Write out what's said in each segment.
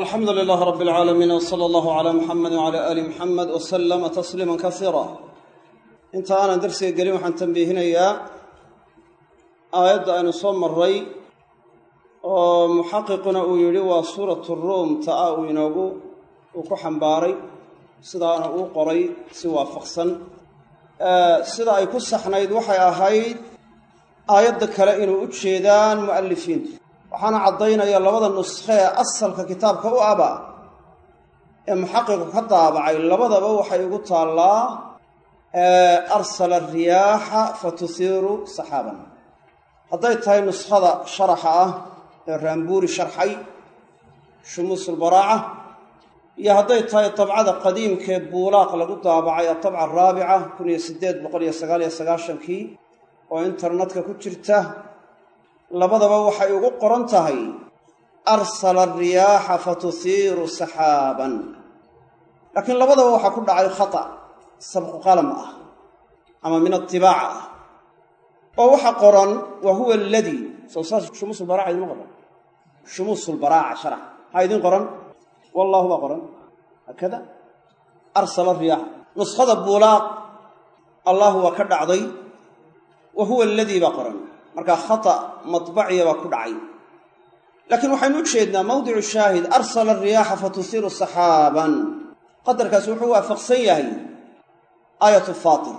alxamdu lilaah rab alcaalamiin wsala allahu calaa muxamedi wcala aali muxamed wasalama tasliima kasiira inta aanan darsiga gelin waxaan tambiihinayaa aayadda aynu soo maray oo muxaqiquna uu yidhi waa suuratu ruum ta-a uu inoogu uu ku xambaaray sidaana uu qoray si waafaqsan. Sida ay ku saxnayd waxay ahayd aayadda kale inuu u jeedaan mu'alifiintu waxaana caddaynaya labada nuskhe ee asalka kitaabka u aba ee muxaqiqu ka daabacay labadaba waxay ugu taallaa arsala riyaaxa fatuhiiru saxaaban. Hadday tahay nuskhada sharaxa ah ee raambuuri sharxay shumuusulbaraaca iyo hadday tahay dabcada qadiimkaee buulaaq lagu daabacay atabca araabica kun iyo siddeed boqol iyo sagaal iyo sagaashankii oo internetka ku jirta labadaba waxay ugu qoran tahay arsala ariyaaxa fatuhiiru saxaaban. Laakiin labadaba waxaa ku dhacay khata sabqu qalam ah ama min atibaac ah. Oo waxa qoran wa huwa aladii soo saas shumuusulbaraaca idinma qoran shumuusulbaraaca sharax. Maxaa idiin qoran? Wallahu baa qoran. Haakada? Arsala riyaaxa nuskhada buulaaq. Allahu waa ka dhacday. Wa huwa aladii baa qoran markaa khata matbaciya baa ku dhacay. Laakiin waxaynu u jeednaa mawdicu shaahid arsala ariyaaxa fatuhiiru saxaaban. Qadarkaasi wuxuu waafaqsan yahay aayatu faatir.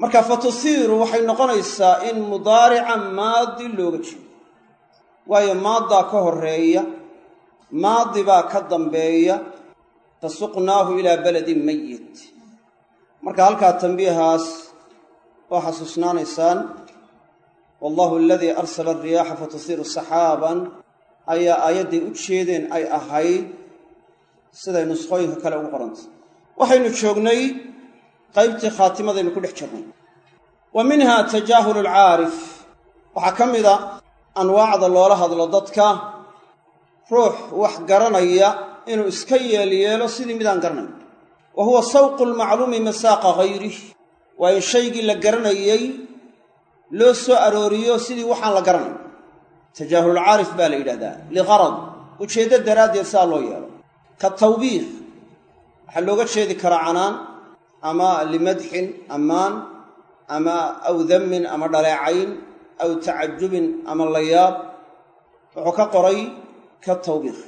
Marka fatuhiiru waxay noqonaysaa in mudaarica maadi looga jeedo. Waayo maaddaa ka horreeya maadi baa ka dambeeya fasuqnaahu ilaa baladin mayit marka halkaa tambiihaas waa xasuusnaanaysaan wallahu aladii arsala ariyaaxa fatuhiiru saxaaban. Ayaa aayadday u jeedeen ay ahayd. Siday nuskhooyinka kale ugu qorantay. Waxaynu joognay qaybtii khaatimadaynu ku dhex jirnay. Wa minha tajaahulu alcaarif waxaa ka mida anwaacda loola hadlo dadka. Ruux wax garanaya inuu iska yeelyeelo sidii midaan garanayn. Wa huwa sawqu lmacluumi masaaqa hayrih waa in shaygii la garanayey loo soo arooriyo sidii waxaan la garanayn. Tajaahululcaarif baa la yidhahdaa liqarad ujeeddo daraaddeed sidaa loo yeelo. Ka tawbiikh waxaa looga jeedi karaa canaan ama limadxin ammaan ama aw dammin ama dhaleecayn aw tacajubin ama layaab. Wuxuu ka qoray ka tawbiikh.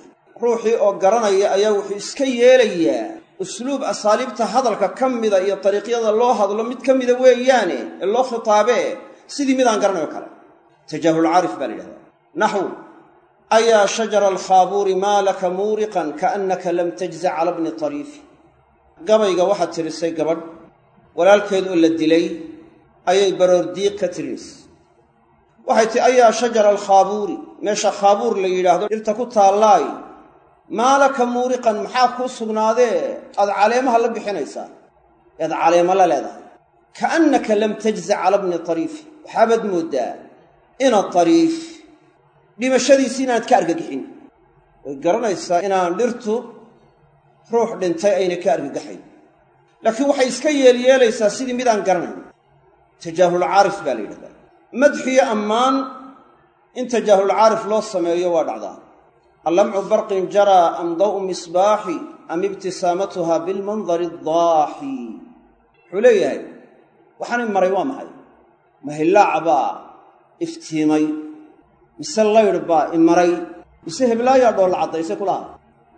Ruuxii oo garanaya ayaa wuxuu iska yeelayaa usluub asaaliibta hadalka ka mida iyo dariiqyada loo hadlo mid ka mida weeyaane ee loo khitaabee sidii midaan garanayo kale. Tajaahulcaarif baa la yidhahdaa. Naxwu ayaa shajara alkhaabuuri maa laka muuriqan kaannaka lam tajza cala bni tariifi gabayga waxaad tirisay gabadh walaalkeed oo la dilay ayay baroordiiq ka tirinaysa waxay tihi ayaa shajara alkhaabuuri meesha khaabuur la yidhaahdo dhirta ku taallaay maa laka muuriqan maxaa kuu sugnaadee? Aad caleemaha la bixinaysaa. Ead caleemo la leedahay. Kaannaka lam tajza cala bni tariifi waxaabaad mooddaa ina tariif dhimashadiisi inaanad ka argagixin. Way garanaysaa inaan dhirtu ruux dhintay ayna ka argagaxayn. Laakiin waxay iska yeelyeelaysaa sidii midaan garanayn. Tajaahulcaarif baa la yidhahdaa. Madxiyo ammaan in tajaahulcaarif loo sameeyo waa dhacdaa. Allamcu barqin jaraa am daw'u misbaaxi am ibtisaamatuha bilmandari addaaxi wuxuu leeyahay waxaanay maray waa maxay mahillaaca baa iftiimay mise laydh baa imaray mise heblaayaa dhoolla caddayse kulaha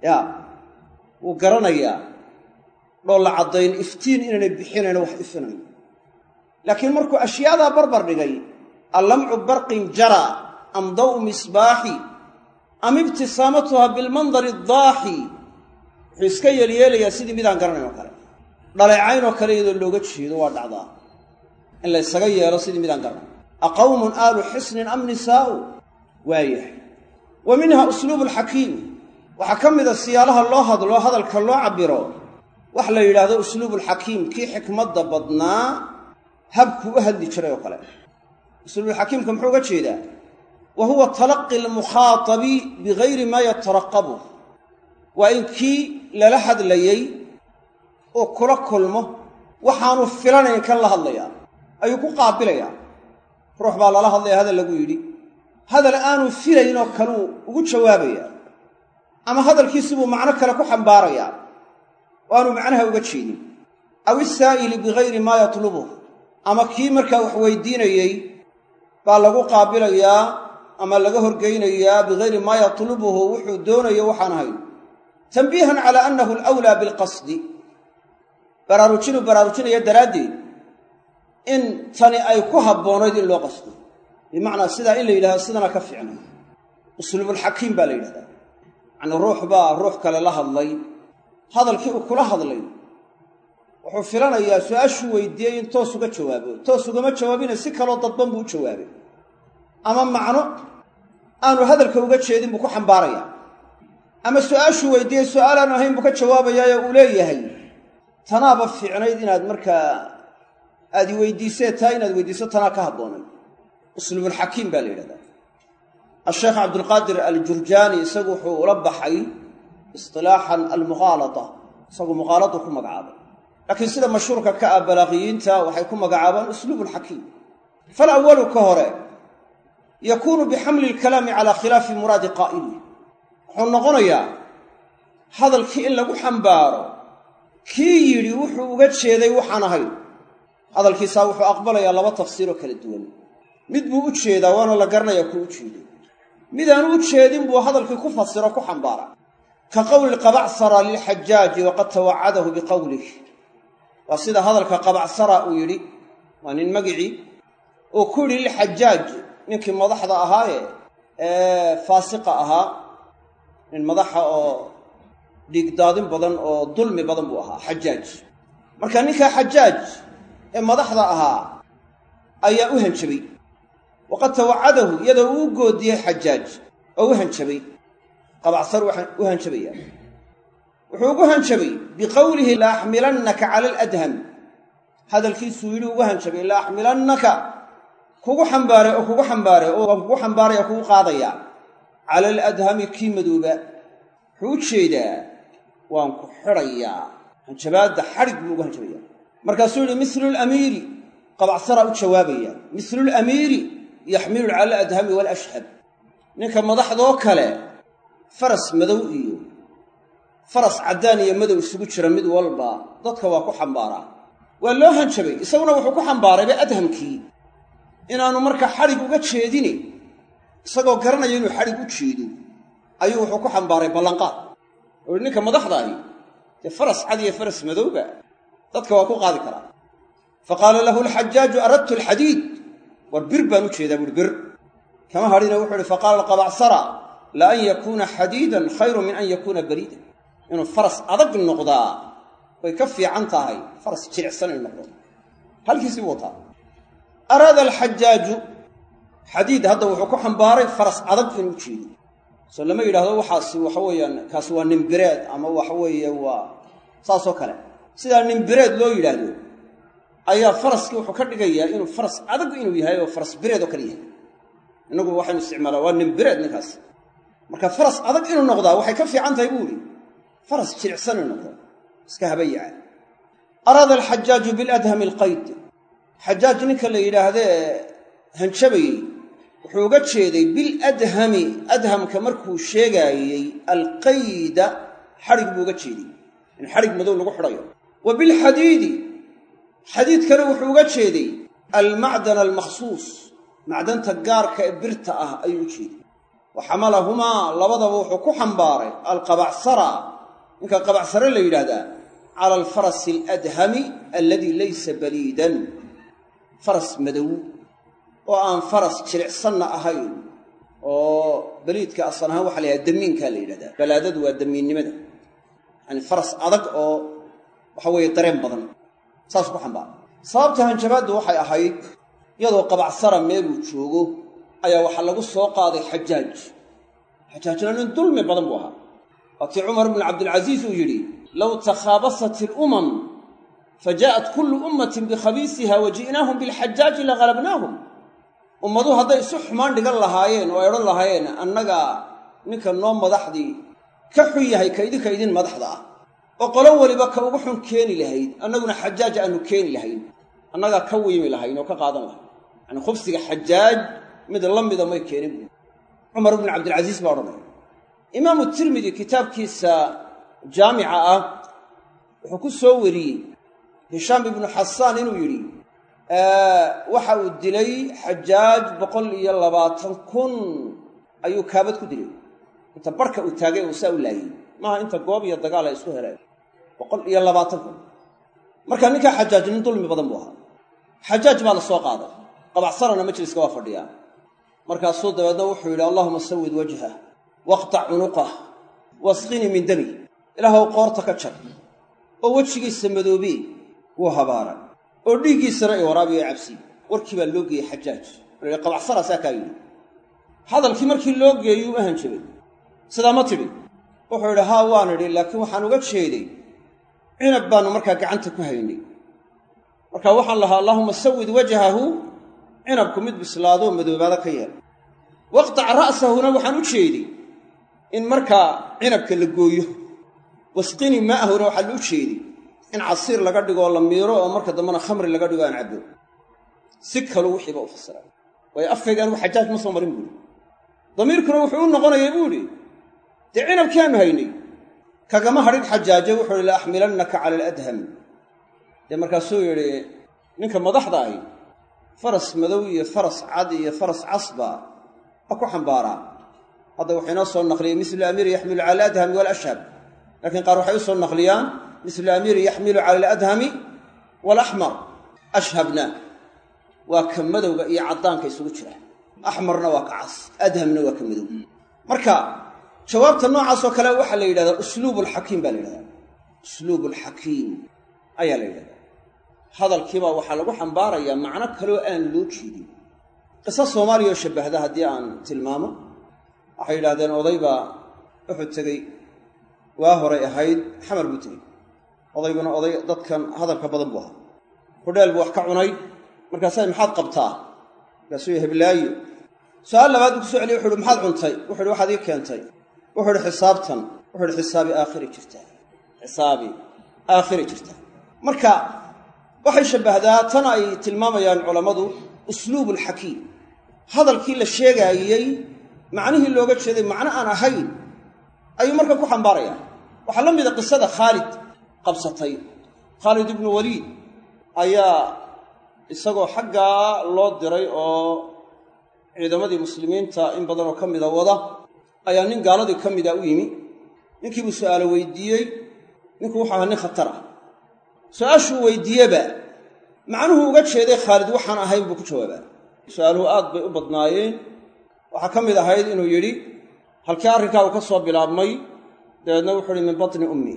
yaa wuu garanayaa dhoolla caddayn iftiin inaynay bixinayn wax ifinayn laakiin markuu ashyaadaa barbar dhigay allamcu barqin jara am daw'u misbaaxi am ibtisaamatuha bilmandari addaaxi wuxuu iska yeelyeelayaa sidii midaan garanayn oo kale. Dhaleecayn oo kale iyadoo looga jeedo waa dhacdaa in la ysaga yeelo sidii midaan garanayn aqawmun aalu xisnin am nisaa'u? Waayahay wa minha usluubu alxakiim waxaa ka mida siyaalaha loo hadlo hadalka loo cabbiro wax la yidhaahdo usluubulxakiim kii xikmadda badnaa habkuu u hadli jiray oo kale. Usluubulxakiimka muxuu uga jeedaa? Wa huwa talaqi almukhaatabi bigayri maa yataraqabu. Waa in kii lala hadlayey oo kula kulmo waxaanu filanayn kan la hadlayaa ayuu ku qaabilayaa ruux baa lala hadlaya hadal lagu yidhi. Hadal aanu filaynoo kaluu ugu jawaabayaa ama hadalkiisibuu macno kale ku xambaarayaa oo aanu macnaha uga jeedin aw isaa'ili bigayri maa yatlubuh. Ama kii markaa wax weydiinayey baa lagu qaabilayaa ama laga horgeynayaa bigayri maa yatlubuhu wuxuu doonayo waxaan ahayn. Tanbiihan calaa annahu alawlaa bilqasdi baraarujinuu baraarujinaya daraaddeed in tani ay ku habboonayd in loo qasdo. Bimacnaa sidaa in la yidhahdo sidana ka fiicnay usluubulxakiim baa la yidhahdaa. Yacnii ruux baa ruux kale la hadlay. Hadalkii uu kula hadlay wuxuu filanayaa su'aashuu weydiiyey in toos uga jawaabo. Toos ugama jawaabina si kaloo dadban buu u jawaabay. Ama macno aanu hadalka uga jeedin buu ku xambaarayaa ama su'aashuu weydiiyey su'aalaanu ahayn buu ka jawaabayaayo uu leeyahay. Tanaaba fiicnayd inaad markaa aad i weydiisee taa inaad weydiiso tanaa ka habboonay usluubulxakiim baa la yidhahdaa. Asheekh cabdulqaadir aljurjaani isagu wuxuu ula baxay istilaaxan almukhaalata isagu mukhaaladu ku magacaabay. Laakiin sida mashhuurka ka ah balaaqiyiinta waxay ku magacaabaan usluubulxakiim falawalu ka hore yakuunu bixamli ilkalaami calaa khilaafi muraadi qaa'ilih wuxuu noqonayaa hadalkii in lagu xambaaro kii yidhi wuxuu uga jeeday waxaan ahayn hadalkiisaa wuxuu aqbalayaa laba tafsiiroo kala duwan. Mid buu u jeedaa waana la garanayaa kuu u jeeday midaanu u jeedin buu hadalkii ku fasiro ku xambaara. Ka qowli qabacsara lilxajaaji waqad tawacadahu biqowlih waa sida hadalka qabacsara uu yidhi waa nin magicii uu ku yidhi lilxajaaj ninkii madaxda ahaaye ee faasiqa ahaa nin madaxa oo dhiigdaadin badan oo dulmi badan buu ahaa xajaaj marka ninkaa xajaaj ee madaxda ahaa ayaa u hanjabay. Waqad tawacadahu iyadoo uu goodiyey xajaaj oo u hanjabay. Qabacsar u hanjabaya wuxuu ugu hanjabay biqowlihi la axmilannaka cala aladham hadalkiisuu yidhi ugu hanjabay la axmilannaka kugu xambaare oo kugu xambaare oo waan kugu xambaaraya kugu qaadaya. Cala aladhami kii madooba. Wuxuu u jeedaa waan ku xidhayaa. Hanjabaadda xadhig buu ugu hanjabaya markaasuu yidhi mislu lamiiri qabacsaraa u jawaabaya mislu lamiiri yaxmilu cala aladhami walashhab ninka madaxdoo kale faras madow iyo faras caddaan iyo madow isugu jira mid walba dadka waa ku xambaaraa. Waa loo hanjabay isaguna wuxuu ku xambaarayba adhamkii. Inaanu marka xadhig uga jeedine isagoo garanaya inuu xadhig u jeedo ayuu wuxuu ku xambaaray ballanqaad. Oo yihi ninka madaxdaahi dee faras cad iyo faras madowba dadka waa ku qaadi karaa. Fa qaala lahu alxajaaju aradtu alxadiid war bir baan u jeedaa buuhi bir. Kama hadhina wuxuu ihi faqaala alqabacsara la an yakuuna xadiidan khayru min an yakuuna bariidan. Inuu faras adag noqdaa way ka fiican tahay faras jilicsan inuu noqdo. Halkiisii buu wataa. Araada alxajaaju xadiid hadda wuxuu ku xambaaray faras adag inuu jeedo. Soo lama yidhahdo waxaasi waxa weeyaan kaasi waa nimbireed ama waxa weeye waa saasoo kale sidaa nimbireed loo yidhaahdo ayaa faraskii wuxuu ka dhigayaa inuu faras adag inuu yahay oo faras bireed oo kale yahay. Innagu waxaynu isticmaalaa waa nimbireed ninkaas. Marka faras adag inuu noqdaa waxay ka fiican tahay buu ihi faras jilicsan inuu noqdo iska habayaca araada alxajaaju biladhami alqayd. Xajaaj ninka la yidhaahdee hanjabayey wuxuu uga jeeday biladhami adhamka markuu sheegaayey alqayda xadhig buu uga jeeday in xadhig madow lagu xidhayo wa bilxadiidi xadiidkana wuxuu uga jeeday almacdana almakhsuus. Macdanta gaarka ee birta ah ayuu u jeeday. Wa xamalahumaa labadaba wuxuu ku xambaaray alqabacsara ninka qabacsare la yidhaahdaa cala alfarasi aladhami alladii laysa baliidan. Faras madow oo aan faras jilicsanna ahayn. Oo baliidka asal ahaan waxa la yidhahda damiinkaa la yidhahdaa balaadadu waa damiinnimada. Yani faras adag oo waxa weeye dareen badan. Saas ku xambaara sababta hanjabaaddu waxay ahayd iyadoo qabacsara meeluu joogo ayaa waxaa lagu soo qaaday xajaaj xajaajna nin dulmi badan buu ahaa. Waatii cumar bnu cabdilcasiis uu yidhi low takhaabasat ilumam fajaءat kullu ummatin bikhabiisiha wa ji'naahum bilxajaaji lahalabnaahum ummadu hadday isu xumaan dhigan lahaayeen oo ay odhan lahaayeen annaga ninka noo madaxdii ka xun yahay ka idinka idin madaxda ah oo qolo weliba ka ugu xun keeni lahayd annaguna xajaaj aanu keeni lahayn annagaa ka wiimi lahayn oo ka qaadan lahayn. Yacani khubsiga xajaaj mid la mida may keenin buui cumar bnu cabdilcasiis baa odhanaya. Imaamu tirmidi kitaabkiisa jaamica ah wuxuu ku soo wariyey hishaam ibnu xasaan inuu yidhi waxa uu dilay xajaaj boqol iyo labaatan kun ayuu kaabad ku dilay. Inta barhka uu taagay uu saa u laayey maaha inta goob iyo dagaal ay isku heleen boqol iyo labaatan kun. Marka ninkaa xajaaj nin dulmi badan buu ahaa. Xajaaj baa la soo qaaday. Qabacsanana majliska waa fadhiyaa. Markaasuu dabeedna wuxuu yidhi allahuma sawid wajhah waqtac cunuqah wasqinii min dami. Ilaahw qoorta ka jar. Oo wejigiisa madoobee wuu habaaray oo dhiiggiisana i waraabiyo o cabsiy warkii baa loo geeyey xajaaj wuxuu yidhi qabacsanaasaa kaa yidhi. Hadalkii markii loo geeyuu u hanjabay sidaa ma tidhi. Wuxuu yidhi haa waan idhi laakiin waxaan uga jeeday cinab baannu markaa gacanta ku haynay. Marka waxaan lahaa allaahuma sawid wajhahu cinabku mid bislaadoo madoobaada ka yeel waqtac ra'sahuna waxaan u jeeday in markaa cinabka la gooyo. Wasqini maahuna waxaa lou jeeday in casiir laga dhigoo la miiro oo marka dambena khamri laga dhigo aan cabbo. Si kalu wixiiba u fasiray waayo afkayga anugu xajaaj ma soo marin buuhi damiirkuna wuxuu u noqonayay buu idhi dee cinabkii aanu haynay kagama hadhin xajaaje wuxuu ihi la axmilannaka cala aladham dee markaasuu yidhi ninka madaxda ahi faras madow iyo faras cad iyo faras casba ha ku xambaaraa hadda wuxuu inoo soo naqliyey mislu amiiri yaxmilu cala aladhami walashhab laakiin qaar waxay u soo naqliyaan mislu amiiri yaxmilu cala aladhami waalaxmar ashhabna waa ka madowga iyo caddaanka isugu jira. Axmarna waa ka cas adhamna waa ka madow. Marka jawaabta noocaasoo kale waxaa la yidhahdaa usluub alxakiim baa la yidhahdaa. Usluub alxakiim ayaa la yidhahdaa. Hadalkiibaa waxaa lagu xambaarayaa macno kaloo aan loo jeedin. Qiso soomaaliya oo shabbahda haddii aan tilmaamo waxay yidhahdeen oday baa wuxuu tegey waa horay ahayd xamar buu tegey. Odayguna oday dadkan hadalka badan buu ahaa. Hudheel buu wax ka cunay markaasaa maxaad qabtaa? Markaasuu heblaayo su'aal labaad buu ku so celiy wuxu uhi maxaad cuntay? Wuxu uhi waxaad ii keentay wuxuu uhi xisaabtan. Wuxu uhi xisaabi aakhiri jirtaa xisaabi aakhiri jirtaa marka waxay shabbahdaa tan ay tilmaamayaan culammadu usluub alxakiim hadalkii la sheegaayey macnihii looga jeeday macno aan ahayn ayuu marka ku xambaarayaa waxaa la mida qisada khaalid qabsatay. Khaalid ibnu waliid ayaa isagoo xaggaa loo diray oo ciidamadii muslimiinta in badanoo ka mida wada ayaa nin gaaladii ka mida u yimi. Ninkii buu su'aalo weydiiyey. Ninku wuxuu ahaa nin khatar ah. Su'aashuu weydiiyeba macnuhu uga jeeday khaalid waxaan ahayn buu ku jawaabaa. Su'aaluhu aad bay u badnaayeen. Waxaa ka mid ahayd inuu yidhi halkii arrinkaagu ka soo bilaabmay dabeedna wuxuu yidhi min batni ummi.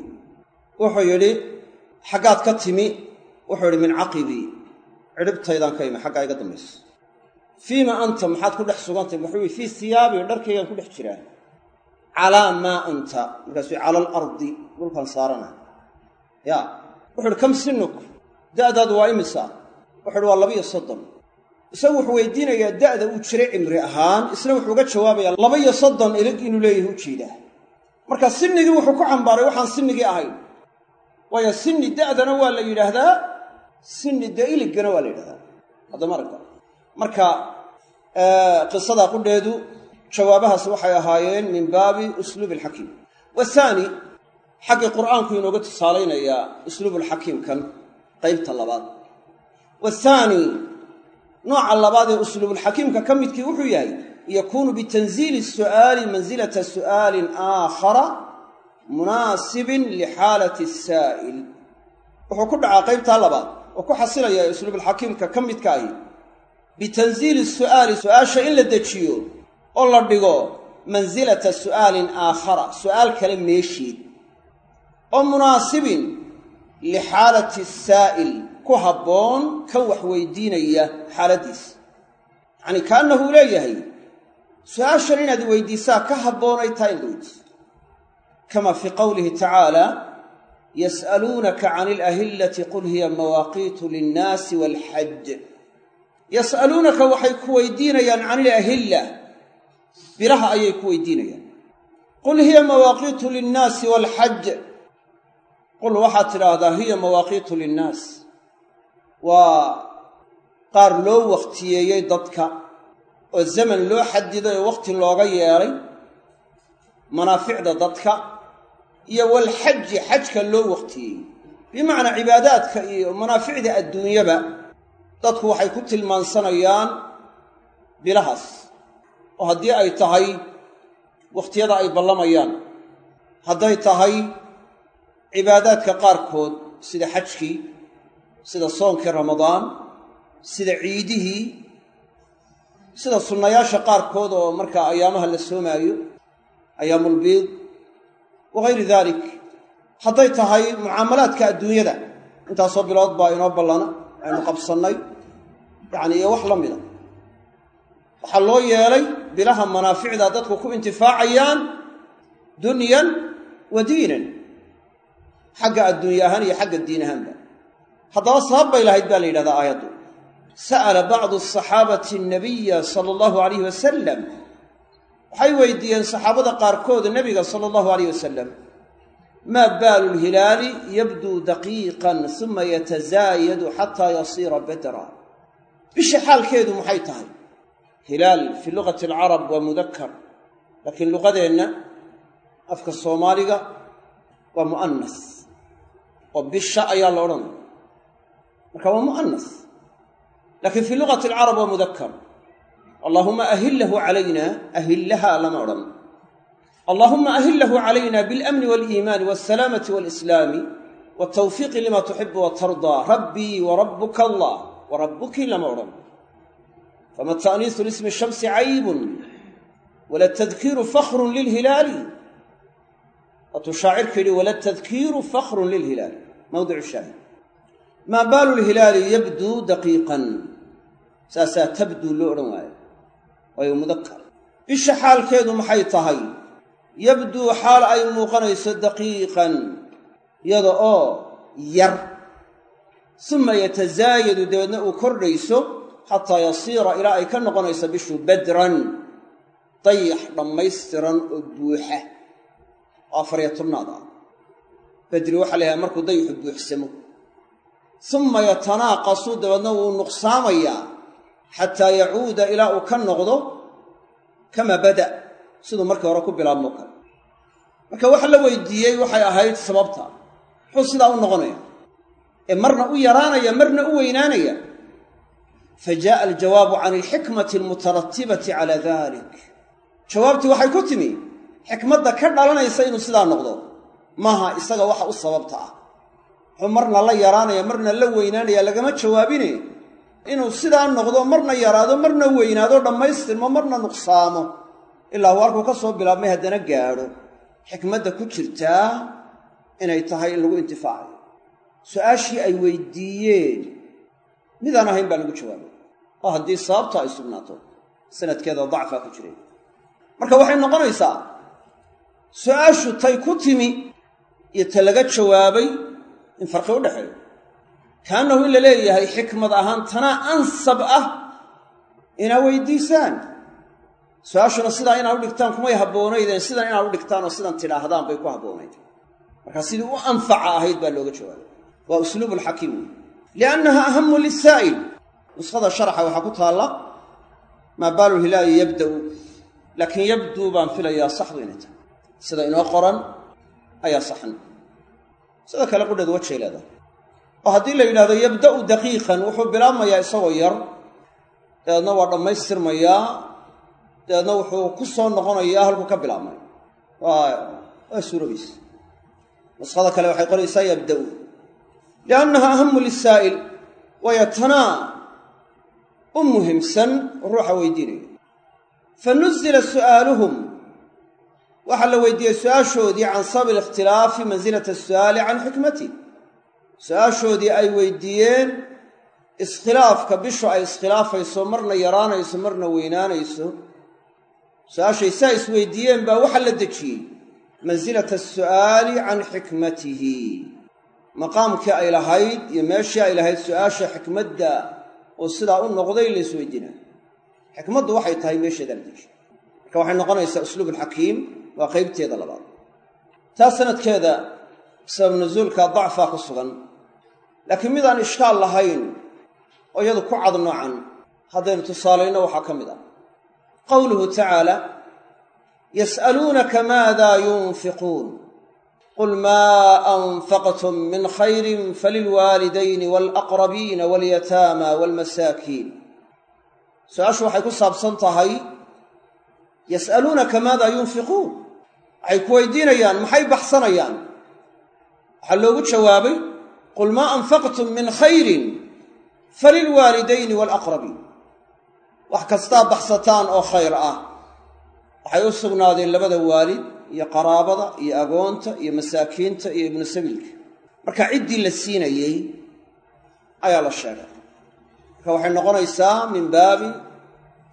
Wuxuu yidhi xaggaad ka timi. Wuxuu yidhi min caqibii cidhibtaydaan ka imi xaggaa iga dambayso fiima anta maxaad ku dhex sugantahy wuxuu yidhi fii siyaabii dharkaygaan ku dhex jiraa calaa maa anta. Markaasuu cala alardi dhulkan saarana. Ya wuxu uhi kam sinuk? Da'daadu waa imisa? Wuxu uhi waa labiyo soddon. Isagu wuxuu weydiinayaa da'da uu jiray cimri ahaan isna wuxuu uga jawaabayaa laba-iyo soddon ilig inuu leeyahay u jeedaa marka sinnigii wuxuu ku xambaaray waxaan sinnigii ahayn. Waayo sinni da'dana waa la yidhaahdaa sinni dee iliggana waa la yidhahdaa haddama aragta. Marka qisadaa qudheedu jawaabahaas waxay ahaayeen min baabi usluubi alxakiim wahaani xaggii qur'aanku inooga tusaalaynayaa usluubulxakiimkan qaybta labaad. Wathaani nooca labaad ee usluubulxakiimka ka midkii wuxuu yahay yakuunu bitanziili su'aali mansilata su'aalin aakhara munaasibin lixaalati asaa'il wuxuu ku dhacaa qaybtaa labaad oo ku xasilaya ee usluubulxakiimka ka midka ahi. Bitanziili su'aali su'aasha in la dejiyo oo la dhigo mansilata su'aalin aakhara su'aal kale meesheed oo munaasibin lixaalati saa'il ku habboon kan wax weydiinaya xaaladdiisa yacanii kaannahu leeyahay su'aashan inaad weydiisaa ka habboonay tahay in kama fii qowlihi tacaala yas'aluunaka cani alahillati qul hiya mawaaqiitu linnaasi waalxaj yas'aluunaka waxay ku weydiinayaan cani ilahilla bilaha ayay ku weydiinayaan. Qul hiya mawaaqiitu linnaasi waalxaj qul waxaad tidhaahdaa hiya mawaaqiitu linnaas. Waa qaar loo wakhtiyeeyey dadka oo zaman loo xadiday oo wakhti looga yeelay manaaficda dadka iyo walxaji xajka loo waqtiyey bimacnaa cibaadaadka iyo manaaficda adduunyaba dadku waxay ku tilmaansanayaan bilahaas oo haddii ay tahay wakhtiyada ay ballamayaan hadday tahay cibaadaadka qaarkood sida xajkii sida soonkii ramadaan sida ciidihii sida sunnayaasha qaarkood oo markaa ayaamaha la soomaayo ayaamulbiid wagayri dalik hadday tahay mucaamalaadka adduunyada. Intaasoo bilood baa inoo ballana aynu qabsannay yacni iyo wax la mida waxaa loo yeelay bilaha manaaficda dadku ku intifaacayaan dunyan wa diinan. Xagga adduunye ahaan iyo xagga diin ahaanba haddaba sabab bay lahayd baa la yidhahdaa aayaddu. Sa'ala bacdu asaxaabati annabiya sala allahu alayh wasalam waxay weydiiyeen saxaabada qaarkood nebiga sala allahu alayh wasalam maa baalu lhilaali yabduu daqiiqan suma yatazaayadu xataa yasiira badra. Bisha xaalkeedu maxay tahay hilaal fii luqati alcarab waa mudakar laakiin luqadeenna afka soomaaliga waa mu'anas oo bisha ayaa la odhanaya marka waa mu'anas laakiin fii luqati alcarab waa mudakar allaahuma ahillahu calayna ahillaha lama odhan. Allaahuma ahillahu calayna biاlamni waaliimaani waasalaamati waalislaami watawfiiqi lima tuxibu watardaa rabbii warabuka allah. Warabbuki lama odhan fama ta'niisu lismi shamsi caybun wala tadkiiru fakrun lilhilaali waatuu shaacirka yidhi wala tadkiiru fakrun lilhilaali mawdicu shaahid maa baalu lhilaali yabduu daqiiqan saasaa tabduu loo odhan waayo waayo mudakar bisha xaalkeedu maxay tahay yabduu xaal ay muuqanayso daqiiqan iyada oo yar suma yatazaayadu dabeedna uu kordhayso xataa yasiira ilaa ay ka noqonayso bishu badran dayax dhammaystiran oo buuxa. Oo afariyo tobnaad ah. Badri waxaa la yhaha markuu dayaxu buuxsamo. Suma yatanaaqasu dabeedna wuu nuqsaamayaa xataa yacuuda ilaa uu ka noqdo kamaa bada siduu markii hore ku bilaabmo kale marka waxa la weydiiyey waxay ahayd sababta. Muxuu sidaa u noqonaya. Ee marna u yaraanaya marna u weynaanaya fa jaa'a aljawaabu can alxikmati almutaratibati cala dalik jawaabtii waxay ku timi xikmadda ka dhalanaysa inuu sidaa noqdo maaha isaga waxa u sababta ah muxuu marna la yaraanaya marna la weynaanaya lagama jawaabine inuu sidaa noqdo marna yaraado marna weynaado dhammaystirmo marna nuqsaamo ilaa uu halkuu ka soo bilaabmay haddana gaadho xikmadda ku jirtaa inay tahay in lagu intifaacayo su'aashii ay weydiiyeen midaan ahayn baa lagu jawaabay. Oo haddii sababta ay sugnaato sanadkeeda dacfaa ku jireen marka waxay noqonaysaa su'aashu tay ku timi iyo ta laga jawaabay in farqi u dhexeeyo. Kaannahu in la leeyahay xikmad ahaan tanaa ansab ah inaa weydiisaan. Su'aashuna sidaa inaad u dhigtaan kumay habboonaydeen sidan inaad u dhigtaan oo sidan tidhaahdaan bay ku habboonayd. Marka sidii u anfaca ahayd baa looga jawaabay. Waa usluub alxakiim wey liannaha ahamu lisaa'il nuskhada sharaxa waxaa ku taalla maa baalu lhilaali yabda'u laakiin yabduu baan filayaa saxdu inay tahay sida inoo qoran ayaa saxan sida kale qudheed wajay leedahay oo haddii la yidhahdo yabda'u daqiiqan wuxuu bilaabmayaa isagoo yar dabeedna waa dhammaystirmayaa dabeedna wuxuu ku soo noqonayaa halkuu ka bilaabmay waa suurobaysa nuskhada kale waxay qoraysaa yabda'u liannaha ahamu lisaa'il waayo tanaa u muhimsan ruuxa weydiinaya fa nuzila su'aaluhum waxaa la weydiiyey su'aashoodii can sababi ikhtilaafi mansilata su'aali can xikmati su'aashoodii ay weydiiyeen iskhilaafka bishu ay iskhilaafayso marna yaraanayso marna weynaanayso su'aashay saa isweydiiyeen baa waxaa la dejiyey mansilata asu'aali can xikmatihi maqaamkii ay lahayd iyo meeshii ay lahayd su'aasha xikmadda oo sidaa u noqday la isweydiinaa xikmaddu waxay tahay meesheedaa la dejiye marka waxay noqonaysaa usluub alxakiim waa qaybteeda labaad. Taa sanadkeeda sabab nusuulka dacfaa ku sugan. Laakiin midaan ishkaal lahayn oo iyadu ku cad noocan haddaynu tusaalayno waxaa ka mid ah. Qowluhu tacaala yas'aluunaka maada yunfiquun qul maa anfaqtum min khayrin falilwaalidayni waalaqrabiina walyataama waalmasaakiin su'aashu waxay ku saabsan tahay yas'aluunaka maada yunfiquun waxay ku weydiinayaan maxay baxsanayaan waxaa loogu jawaabay qul maa anfaqtum min khayrin falilwaalidayni waalaqrabiin wax kastaa baxsataan oo khayr ah waxay u sugnaadeen labada waalid iyo qaraabada iyo agoonta iyo masaakiinta iyo ibnu sabiilka. Marka ciddii la siinayey ayaa la sheegay. Marka waxay noqonaysaa min baabi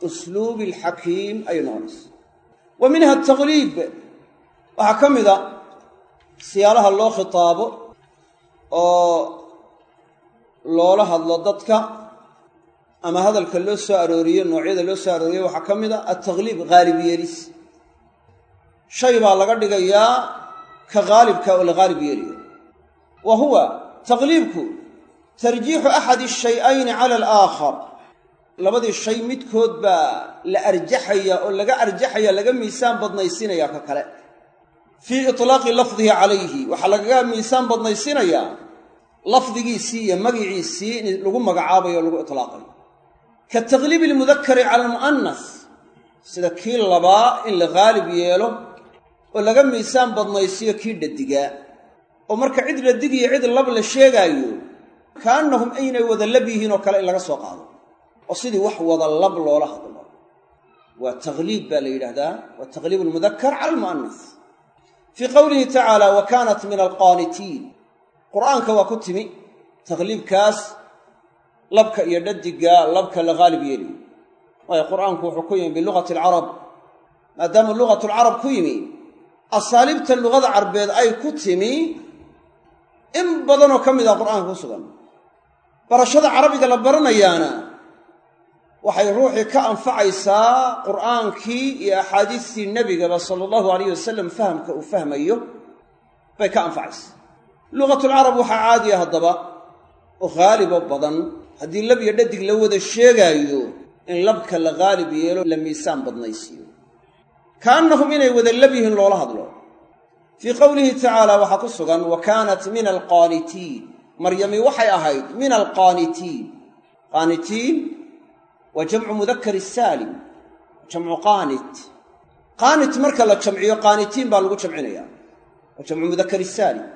usluubi alxakiim ayay noqonaysaa. Wa minha ataqliib waxaa ka mida siyaalaha loo khitaabo oo loola hadlo dadka ama hadalka loo soo arooriyo noocyada loo soo arooriyo waxaa ka mid a altaqliib haalib yeelis shay baa laga dhigayaa ka haalibka oo la haalib yeeliyo wa huwa taqliibku tarjiixu axadi shay'ayni cala alaakhar labadii shay midkood baa la arjaxaya oo laga arjaxaya laga miisaan badnaysiinaya ka kale fii itlaaqi lafdihi calayhi waxaa lagaga miisaan badnaysiinayaa lafdigiisii iyo magiciisii in lagu magacaabayo lagu itlaaqayo ka taqliibi almudakari cala almu'anas sida kii labaa in la haalib yeelo oo laga miisaan badnaysiyo kii dhadigaa oo marka cid dhadig iyo cid lab la sheegaayo kaannahum aynay wada lab yihiin oo kale in laga soo qaado. Oo sidii wax wada lab loola hadlo. Waa taqliib baa la yidhaahdaa waa taqliib almudakar cala almu'anas fii qowlihi tacaala wa kaanat min alqaanitiin. Qur'aanka waa ku timi taqliibkaas labka iyo dhadiga labka la haalib yeeliyo waayo qur'aanku wuxuu ku yimi bilugati alcarab maadaama lugatu alcarab ku yimi asaaliibta lugada carbeed ay ku timi in badanoo ka mid ah qur'aanka ku sugan. Barashada carabiga la baranayaana waxay ruuxii ka anfacaysaa qur'aankii iyo axaadiistii nebigaba sala allahu alayh wasalam fahamka uu fahmayo bay ka anfacaysaa lugatulcarab waxaa caadiya haddaba oo haalibo badan haddii lab iyo dhadig la wada sheegaayo in labka la haalib yeelo la miisaan badnaysiiyo kaannahum inay wada lab yihiin loola hadlo. Fii qowlihi tacaala waxaa ku sugan wa kaanat min alqaanitiin. Maryami waxay ahayd min alqaanitiin. Qaanitiin waa jamcu mudakari saalim jamcu qaanit. Qaanit marka la jamciyo qaanitiin baa lagu jamcinaya waa jamcu mudakari saalim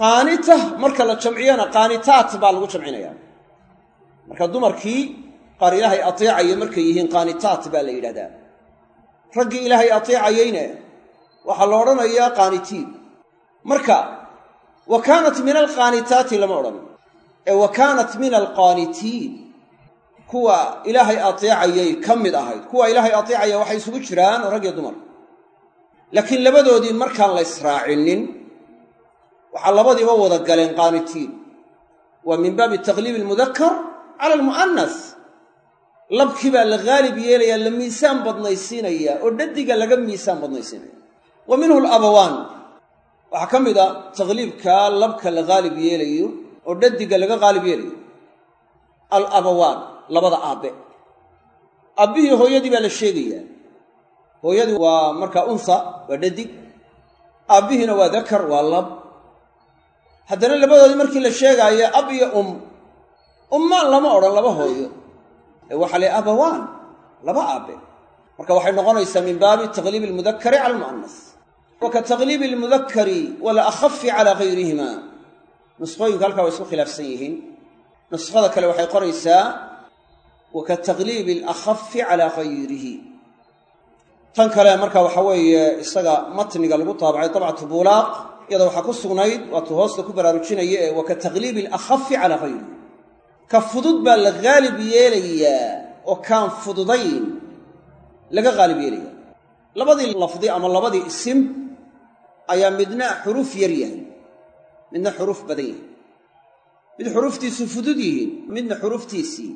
qaanita marka la jamciyona qaanitaat baa lagu jamcinaya. Marka dumarkii qaar ilaahay ateecaya markay yihiin qaanitaat baa la yidhahdaa raggii ilaahay ateecayeyne waxaa la odhanayaa qaanitiin. Marka wa kaanat min alqaanitaati lama odhan. Ee wa kaanat min alqaanitiin. Kuwa ilaahay ateecayay ka mid ahayd. Kuwa ilaahay ateecaya waxay isugu jiraan rag iyo dumar. Laakiin labadoodii markaan la ysraacinin waxaa labadiiba wada galeen qaanitiin. Waa min baabi taqliib almudakar cala almu'anas labkii baa la haalib yeelayaa la miisaan badnaysiinaya oo dhadiga laga miisaan badnaysiinaya wa minhu alabawaan. Waxaa ka mid a taqliibka labka la haalib yeelayo oo dhadiga laga haalib yeelayo. Alabawaan labada aabbe. Aabbihii hooyadii baa la sheegayaa. Hooyadii waa markaa unha waa dhadig aabbihiina waa dakar waa lab. Haddana labadoodii markii la sheegaayo ab iyo um. Ummaan lama odhan laba hooyo ee waxaa la abawaan laba aabbe marka waxay noqonaysaa min baabi taqliibi almudakari cala almu'anas wa ka taqliibi almudakari wala akhafi calaa gayrihima nusqooyinku halkaa way isku khilaafsan yihiin. Nuskhada kale waxay qoraysaa wa ka taqliibi alakhafi calaa gayrihi tan kale marka waxa weeye isaga matniga lagu taabacay dabcatu buulaaq iyada waxaa ku sugnayd waatuu hoosta ku baraarujinaya ee wa ka taqliibi alakhafi calaa gayrihi ka fudud baa la haalib yeelayaa oo kaan fududayn laga haalib yeelaya labadii lafdi ama labadii isim ayaa midna xuruuf yar yahay midna xuruuf badan yahay. Mid xuruuftiisu fudud yihiin midna xuruuftiisii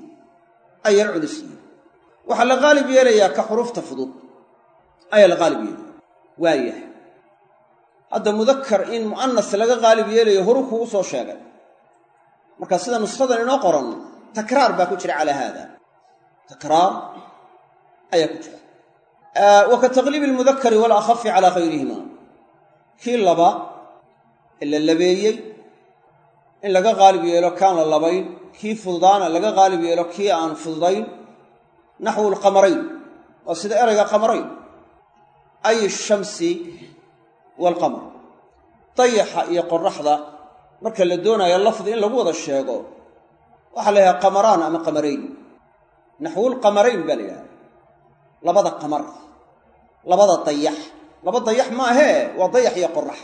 ay yar culus yihiin. Waxaa la haalib yeelayaa ka xuruufta fudud ayaa la haalib yeelaya. Waayahay hadda mudakar in mu'anas laga haalib yeelayo horu kugu soo sheegay marka sida nushadan inoo qoran takraar baa ku jira calaa haada. Takraar ayaa ku jira. Wa ka taqliibi almudakari walakhafi calaa kii laba ee la labeeyey in laga qaalib yeelo kaan la labayn kii fududaana laga qaalib yeelo kii aan fududayn naxwu lqamarayn waa sida erayga qamarayn. Ay shamsi waalqamar dayaxa iyo qoraxda marka la doonayo lafdi in lagu wada sheego waxaa la yidhaha qamaraan ama qamarayn. Naxwulqamarayn baa la yidhaha. Labada qamar labada dayax. Laba dayax ma ahee waa dayax iyo qorax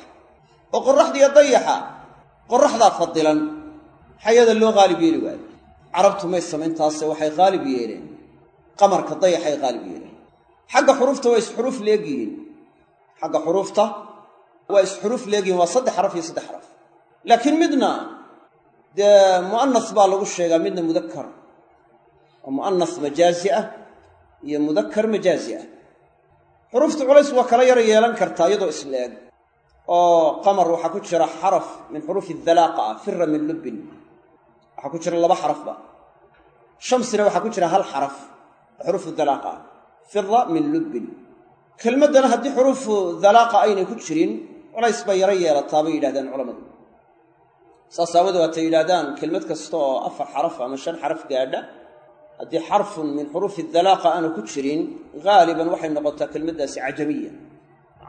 oo qoraxdiiyo dayaxa. Qoraxdaa fadilan xayada loo qaalib yeeli waayo. Carabtu may samayntaase waxay qaalib yeeleen. Qamarka dayaxay qaalib yeeleen. Xagga xuruufta waa isxuruuf leegyihiin xagga xuruufta waa isxuruuf leegyihiin waa saddex xaraf iyo saddex xaraf laakiin midna dee mu'anas baa lagu sheegaa midna mudakar oo mu'anas majaazi ah iyo mudakar majaazi ah. Xuruufta culays waa kala yara yeelan kartaa iyadoo isla oo qamar waxaa ku jira xaraf min xuruufi dalaaqa ah fira min lubbin. Waxaa ku jira laba xarafba shamsina waxaa ku jira hal xaraf oo xuruufu dalaaqa ah fira min lubbin. Kelmaddana haddii xuruufu dalaaqa aynay ku jirin culays bay yaro yeelataa bay yidhahdaan culammadu saas aawade waatay yidhahdaan kelmad kasta oo afar xaraf ama shan xaraf gaadha haddii xarfun min xuruufi dalaaqa aanu ku jirin haaliban waxay noqotaa kelmaddaasi cajamiya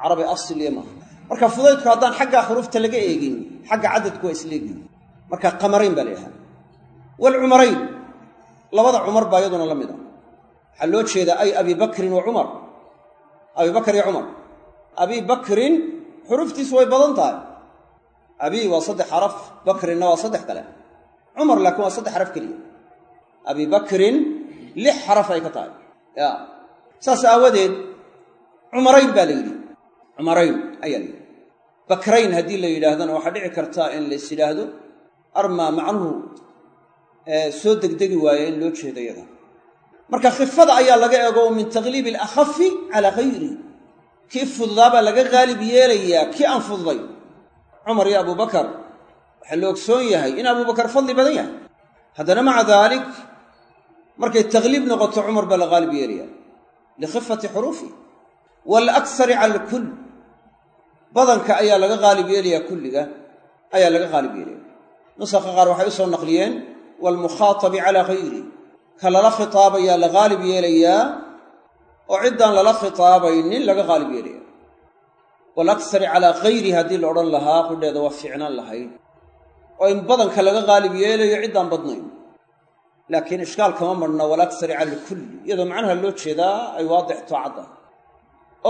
carabi asliya maaha marka fudaydku haddaan xaggaa xuruufta laga eegin xagga cadadku waa isleegin marka qamarayn baa la yidhaha waalcumarayn labada cumar baa iyaduna la mid a waxaa loo jeedaa ay abi bakrin wa cumar. Abi bakr iyo cumar. Abi bakrin xuruuftiisu way badan tahay abi waa saddex xaraf bakrinna waa saddex kale. Cumar laakiin waa saddex xaraf keliya. Abi bakrin lix xaraf ay ka tahay. Ya. Saas aawadeed cumarayn baa la yidhi. Cumarayn ayaa la yidhi. Bakrayn haddii la yidhaahdana waxaa dhici kartaa in lays yidhaahdo armaa macnuhu soo degdegi waaye in loo jeedo yada marka khifada ayaa laga eego min takliibi alakhafi calaa hayri kii fududaabaa laga qaalib yeelayaa kii aan fududay cumar iyo abubakar waxaa la ogsoon yahay in abubakar fadli badan yahay. Haddana maca daalik markay takliib noqoto cumar baa la qaalib yeelaya likhifati xuruufi waalaksari cala alkull. Badanka ayaa laga qaalib yeelayaa kulliga ayaa laga qaalib yeelaya nusakha qaar waxay u soo naqliyeen waalmukhaatabi calaa hayri ka lala khitaabayaa la qaalib yeelayaa oo ciddaan lala khitaabaynin laga qaalib yeelaya waalaksari calaa hayri haddii la odhan lahaa qudheeda waa fiicnaan lahayd. Oo in badanka laga qaalib yeelayo ciddaan badnayn. Laakiin ishkaal kama marhna walaksari cala alkulli iyadoo macnaha loo jeedaa ay waadixto cadda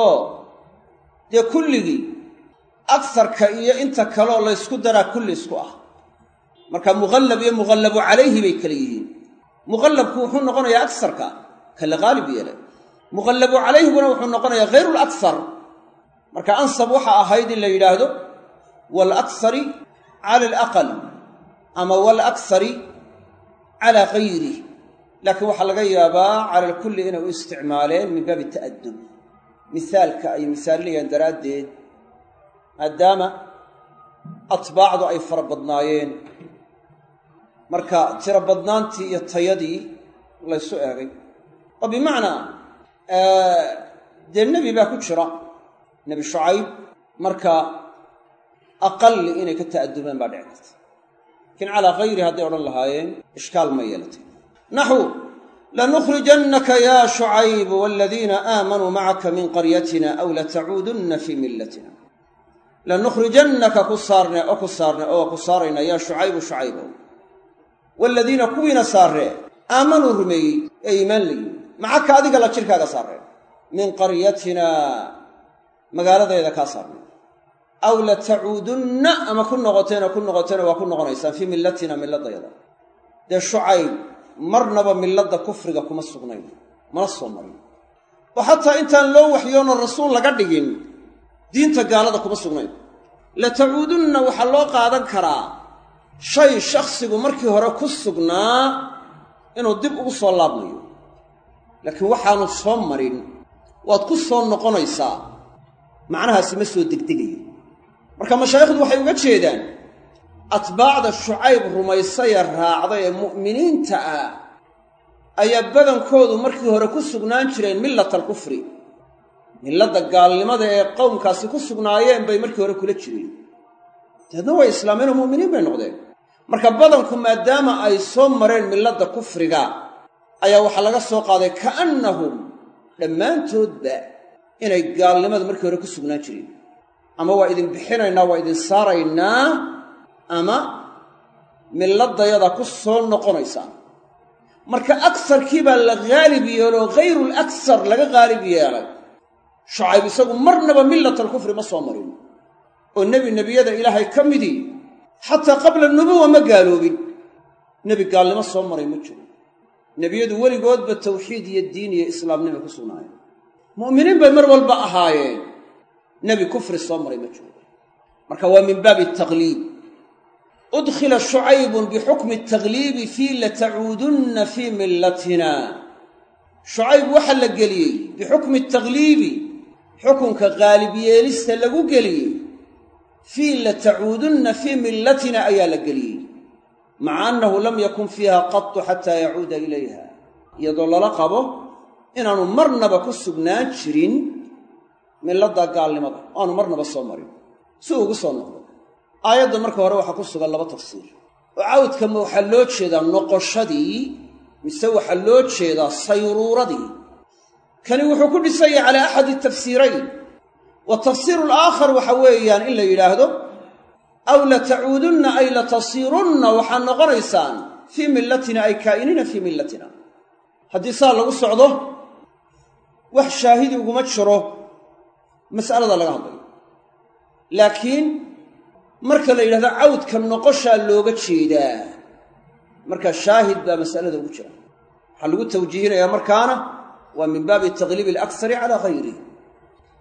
oo dee kulligii agsarka iyo inta kaleoo laysku daraa kulli isku ah. Marka muqallab iyo muqallabu calayhi bay kale yihiin. Muqallabku wuxuu noqonayaa agsarka ka qaalib yeelay. Muqallabu calayhiguna wuxuu noqonayaa hayru laksar marka ansab waxa ahayd in la yidhaahdo waalaksari cala alaqal ama waalaksari calaa hayri laakiin waxaa laga yaabaa cala alkulli inay u isticmaaleen min baabi ta'adub misaalka ay misaalinayaan daraaddeed maadaama atbaacdu ay fara badnaayeen. Marka tiro badnaantii iyo tayadii laysu eegay. Oo bimacnaa dee nebi baa ku jira nebi shucayb marka aqalli inay ka ta'adubeen baa dhici karta. Laakiin calaa hayri hadday odhan lahaayeen ishkaal ma yeelatay. Naxu lanukhrijannaka yaa shucaybu waladiina aamanuu macaka min qaryatina aw latacuudunna fii millatina. Lanukhrijannaka ku saarne oo ku saarne oo ku saarayna yaa shucaybu shucaybow waaladiina kuwiina saarree aamanuu rumeeyey ee iimaan layihi macaka adiga la jirkaaga saarree min qaryatina magaaladeeda kaa saarnay aw latacuudunna ama ku noqoteena ku noqoteena waa ku noqonaysaan fii millatina milladayada. Dee shucayb marnaba milladda kufriga kuma sugnayn mana soo marin. Oo xataa intaan loo waxyoona rasuul laga dhigin diinta gaalada kuma sugnayn. Latacuudunna waxaa loo qaadan karaa shay shakhsigu markii hore ku sugnaa inuu dib ugu soo laabmayo. Laakiin waxaanu soo marin waad ku soo noqonaysaa macnahaasi ma soo degdegayo. Marka mashaayikhdu waxay uga jeedaan atbaacda shucayb rumaysayee raacday ee mu'miniinta ah ayaa badankoodu markii hore ku sugnaan jireen millat alkufri milladda gaalnimada ee qowmkaasi ku sugnaayeen bay markii hore kula jireen. Dabeedna way islaameen oo mu'miniin bay noqdeen. Marka badanku maadaama ay soo mareen milladda kufriga ayaa waxaa laga soo qaaday ka'annahum dhammaantoodba inay gaalnimada markii hore ku sugnaan jireen. Ama waa idin bixinaynaa waa idin saaraynaa ama milladayada ku soo noqonaysaan marka agsarkii baa la haalib yeeloo hayrul agsar laga haalib yeelay. Shucayb isagu marnaba millatalkufri ma soo marin. Oo nebi nebiyada ilaahay ka midii xataa qabla nubuwa ma gaaloobin. Nebi gaalnimo soo maray ma jiro. Nebiyadu weligoodba tawxiid iyo diin iyo islaamnimay ku sugnaayeen mu'miniin bay mar walba ahaayeen. Nebi kufri soo maray ma jiro. Marka waa min baabi taqliib udkhila shucaybun bixukmi tagliibi fii latacuudunna fii millatina. Shucayb waxaa la geliyey bixukmi tagliibi xukunka qaalib yeelista lagu geliyey fii latacuudunna fii millatina ayaa la geliyey. Maca annahu lam yakun fiiha qatu xataa yacuuda ilayha iyadoo lala qabo inaanu marnaba ku sugnaan jirin milladda gaalnimada. Aanu marnaba soo marin. Si ugu soo noqdo. Aayadda marka hore waxaa ku sugan laba tafsiir. Oo cawdka ma waxaa loo jeedaa noqoshadii mise waxaa loo jeedaa sayruuradii? Kani wuxuu ku dhisanya calaa axadi tafsiirayn. Wa tafsiiru alaakhar waxa weeyaan in la yidhaahdo aw latacuudunna ay latasiirunna waxaad noqonaysaan fii millatina ay kaa'iniina fii millatina. Haddii saa lagu socdo wax shaahidi uguma jiro mas'alada laga hadlayo. Laakiin marka la yidhahdo cawdka noqoshaa looga jeedaa marka shaahid baa mas'alada ugu jira. Waxaa lagu tawjiihinayaa markaana waa min baabi tagliibi alaksari calaa hayrih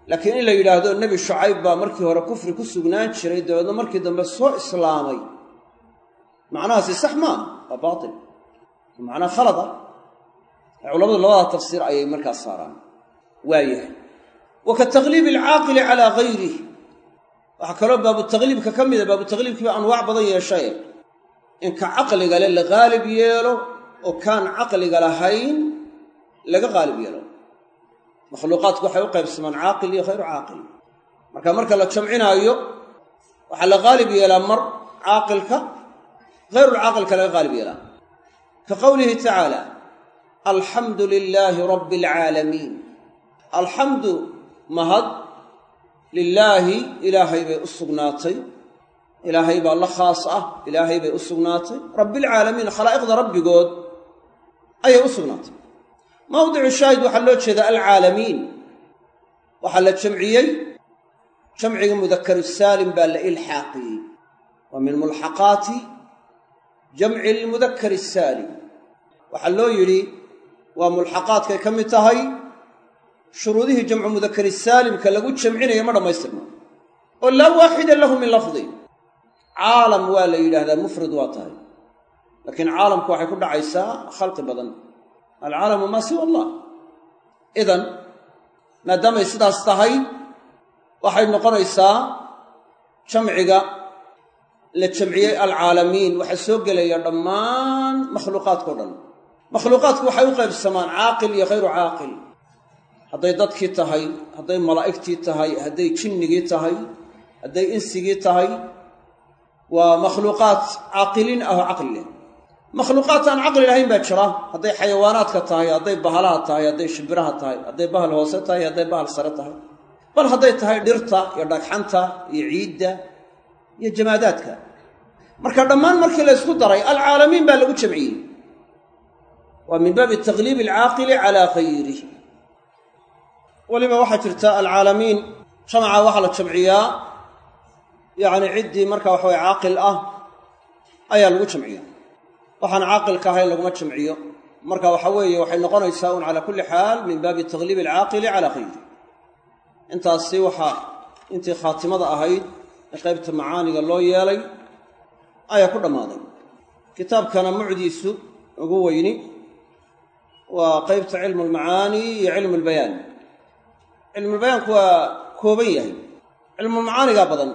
laakiin in la yidhaahdo nebi shucayb baa markii hore kufri ku sugnaan jiray dabeedna markii dambe soo islaamay. Macnahaasi sax maaha waa baatil. Macnaa khalada culamadu labada tafsiir ayay markaas saaraan waayahay. Wa ka tagliibi alcaaqili calaa hayrih waxaa kaloo baabutaqliibka ka mida baabutaqliibkiiba anwaac badan yeeshaye in ka caqliga le la haalib yeelo oo kaan caqliga lahayn laga haalib yeelo. Makhluuqaadku waxay u qaybsamaan caaqil iyo khayru caaqil. Marka marka la jamcinaayo waxaa la haalib yeelaa mar caaqilka hayrulcaaqilka laga haalib yeelaa. Ka qowlihi tacaala alxamdu lilaahi rabbi alcaalamiin alxamdu mahad lilaahi ilaahay bay u sugnaatay. Ilaahay baa la khaas ah ilaahay bay u sugnaatay. Rabbialcaalamiin khalaa'iqda rabbigood ayay u sugnaatay. Mawdicu shaahid waxaa loo jeedaa alcaalamiin. Waxaa la jamciyey jamciga mudakaru saalim baa la ilxaaqiyey. Waa min mulxaqaati jamci lmudakari saalim. Waxaa loo yidhi waa mulxaqaadkay ka mid tahay shuruudihii jamcu mudakari saalimka lagu jamcinaya ma dhammaystirna oo laa waaxida lahu min lafdi. Caalam waa la yidhaahdaa mufrad waa tahay. Laakiin caalamku waxay ku dhacaysaa khalqi badan. Alcaalamu maa siwa allah. Idan maadaamay sidaas tahay waxay noqonaysaa jamciga la jamciyey alcaalamiin. Waxaa soo gelaya dhammaan makhluuqaadkao dhan. Makhluuqaadku waxay u qaybsamaan caaqil iyo khayru caaqil hadday dadkii tahay hadday malaa'igtii tahay hadday jinnigii tahay hadday insigii tahay waa makhluuqaad caaqiliin ah oo caqli leh. Makhluuqaad aan caqli lahayn baa jira. Hadday xayawaanaadka tahay hadday bahalaha tahay hadday shimbiraha tahay hadday bahal hoose tahay hadday bahal sare tahay. Bal hadday tahay dhirta iyo dhagxanta iyo ciidda iyo jamaadaadka. Marka dhammaan markii la ysku daray alcaalamiin baa lagu jamciyey waa min baabi takhliib alcaaqili calaa hayrih weliba waxaa jirta alcaalamiin jamaca waxaa la jamciyaa yacni ciddii marka waxa weye caaqil ah ayaa lagu jamciya waxaan caaqilka ahayn laguma jamciyo. Marka waxa weeye waxay noqonaysaa un calaa kulli xaal min baabi takhliib alcaaqili calaa hayri intaasi waxaa intii khaatimada ahayd ee qaybta macaaniga loo yeelay ayaa ku dhammaaday. Kitaabkana mucdiisu ugu weyni waa qaybta cilmu almacaani iyo cilmu albayaan cilmulbayaanku waa kooban yahay. Cilmulmacaanigaa badan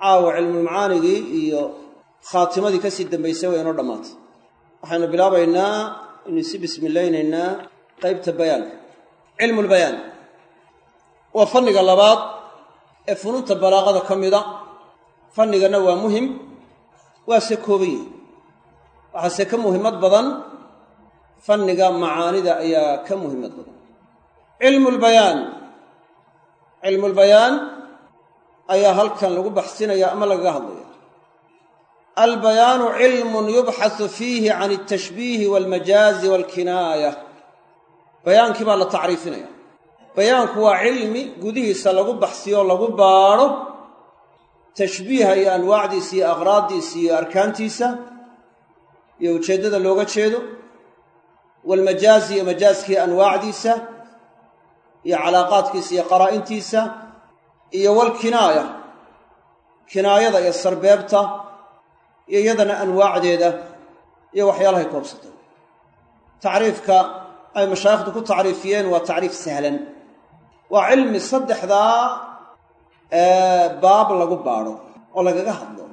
caawa cilmulmacaanigii iyo khaatimadii ka sii dambaysay waa inoo dhammaatay waxaynu bilaabaynaa inuu si bismilaynaynaa qaybta bayaanka. Cilmulbayaan waa fanniga labaad ee funuunta balaaqada ka mida. Fanniganna waa muhiim waase kooban yihi waxaase ka muhimmad badan fanniga macaanida ayaa ka muhimmad badan. Cilmu lbayaan cilmulbayaan ayaa halkan lagu baxsinaya ama lagaga hadlaya albayaanu cilmun yubxasu fiihi can altashbiihi walmajaazi walkinaaya. Bayaankii baa la tacriifinaya bayaanku waa cilmi gudihiisa lagu baxsiyo lagu baadho. Tashbiiha iyo anwaacdiisa iyo aqraaddiisa iyo arkaantiisa iyo ujeeddada looga jeedo. Walmajaazi iyo majaaskiiyo anwaacdiisa iyo calaaqaadkiisa iyo qaraa'intiisa iyo walkinaaya kinaayada iyo sarbeebta iyo iyadana anwaacdeeda iyo waxyaalahay koobsatay tacriifka ay mashaayikhdu ku tacriifiyeen waa tacriif sahlan. Waa cilmi saddexdaa baab lagu baadho oo lagaga hadlo.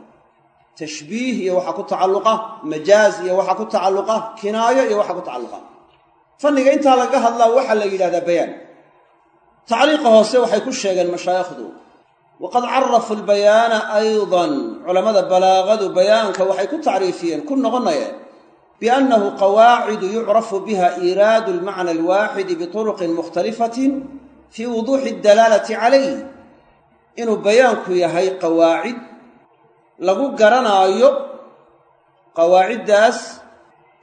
Tashbiih iyo waxaa ku tacalluqa majaaz iyo waxaa ku tacalluqa kinaayo iyo waxaa ku tacalluqa. Fanniga intaa lagaga hadlaa waxaa la yidhahdaa bayaan tacliiqa hoose waxay ku sheegeen mashaayikhdu. Waqad carafu lbayaana aydan. Culammada balaagadu bayaanka waxay ku tacriifiyeen ku noqonayeen biannahu qawaacidu yucrafu biha iiraadu almacna alwaaxidi bituruqin mukhtalifatin fii wuduuxi addalaalati calayh inuu bayaanku yahay qawaacid lagu garanaayo qawaaciddaas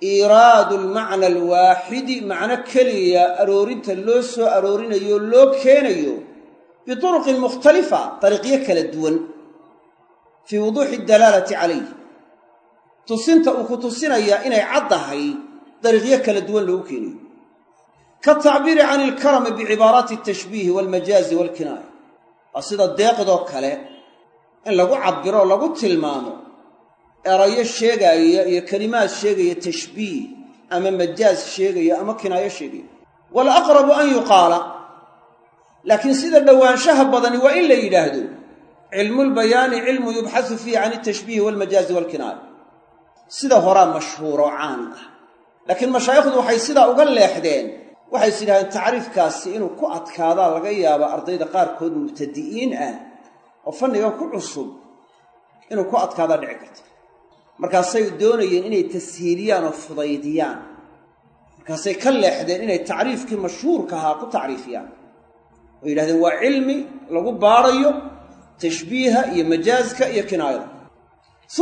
iiraadu almacna alwaaxidi macno keliya aroorinta loo soo aroorinayo loo keenayo bituruqin mukhtalifa dariiqyo kala duwan fii wuduuxi addalaalati calayh tusinta uu ku tusinayaa inay caddahay dariiqyo kala duwan loogu keenayo. Katacbiiri can ilkarami bicibaaraati altashbiihi waalmajaazi waalkinaaya waa sida deeqdoo kale in lagu cabbiro o lagu tilmaamo erayo sheegaaya iyo kelimaad sheegaya tashbiih ama majaaz sheegaya ama kinaayo sheegaya. Waalaqrabu an yuqaala. Laakiin sida dhowaanshaha badani waa in la yidhaahdo cilmulbayaani cilmu yubxasu fiihi can altashbiihi waalmajaazi waalkinaaya sida horaa mashhuuro caan ah. Laakiin mashaayikhdu waxay sidaa uga leexdeen waxay is yidhahdeen tacriifkaasi inuu ku adkaadaa laga yaaba ardayda qaarkood mubtadi'iin ah oo fannigan ku cusub inuu ku adkaadaa dhici karta markaasay doonayeen inay tashiiliyaan oo fudaydiyaan. Markaasay ka leexdeen inay tacriifkii mashhuurka ahaa ku tacriifiyaan. Oo yidhahdeen waa cilmi lagu baadhayo tashbiiha iyo majaaska iyo kinaayada.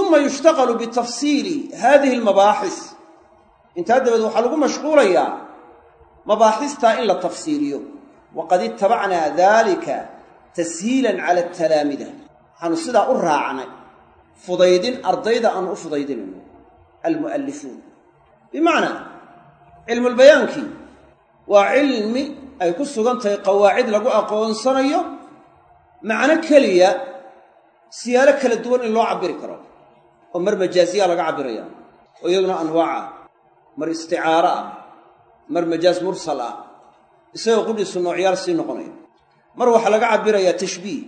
Uma yushtaqalu bitafsiili haadihi almabaaxis. Intaa dabadeed waxaa lagu mashquulayaa mabaaxistaa in la tafsiiliyo. Waqad ittabacnaa daalika tashiilan cala atalaamida waxaanu sidaa u raacnay fudaydin ardayda aanu u fudaydinayno almu'allifuun. Bimacnaa cilmulbayaankii waa cilmi ay ku sugan tahay qawaacid lagu aqoonsanayo. Macno keliya siyaalo kala duwan in loo cabbiri karo. Oo mar majaaziyaa laga cabbiraya. Oo iyaduna anwaac ah mar isticaaro ah mar majaaz mursal ah. Isagoo qudhiisu noocyaal sii noqonaya. Mar waxaa laga cabbirayaa tashbiih.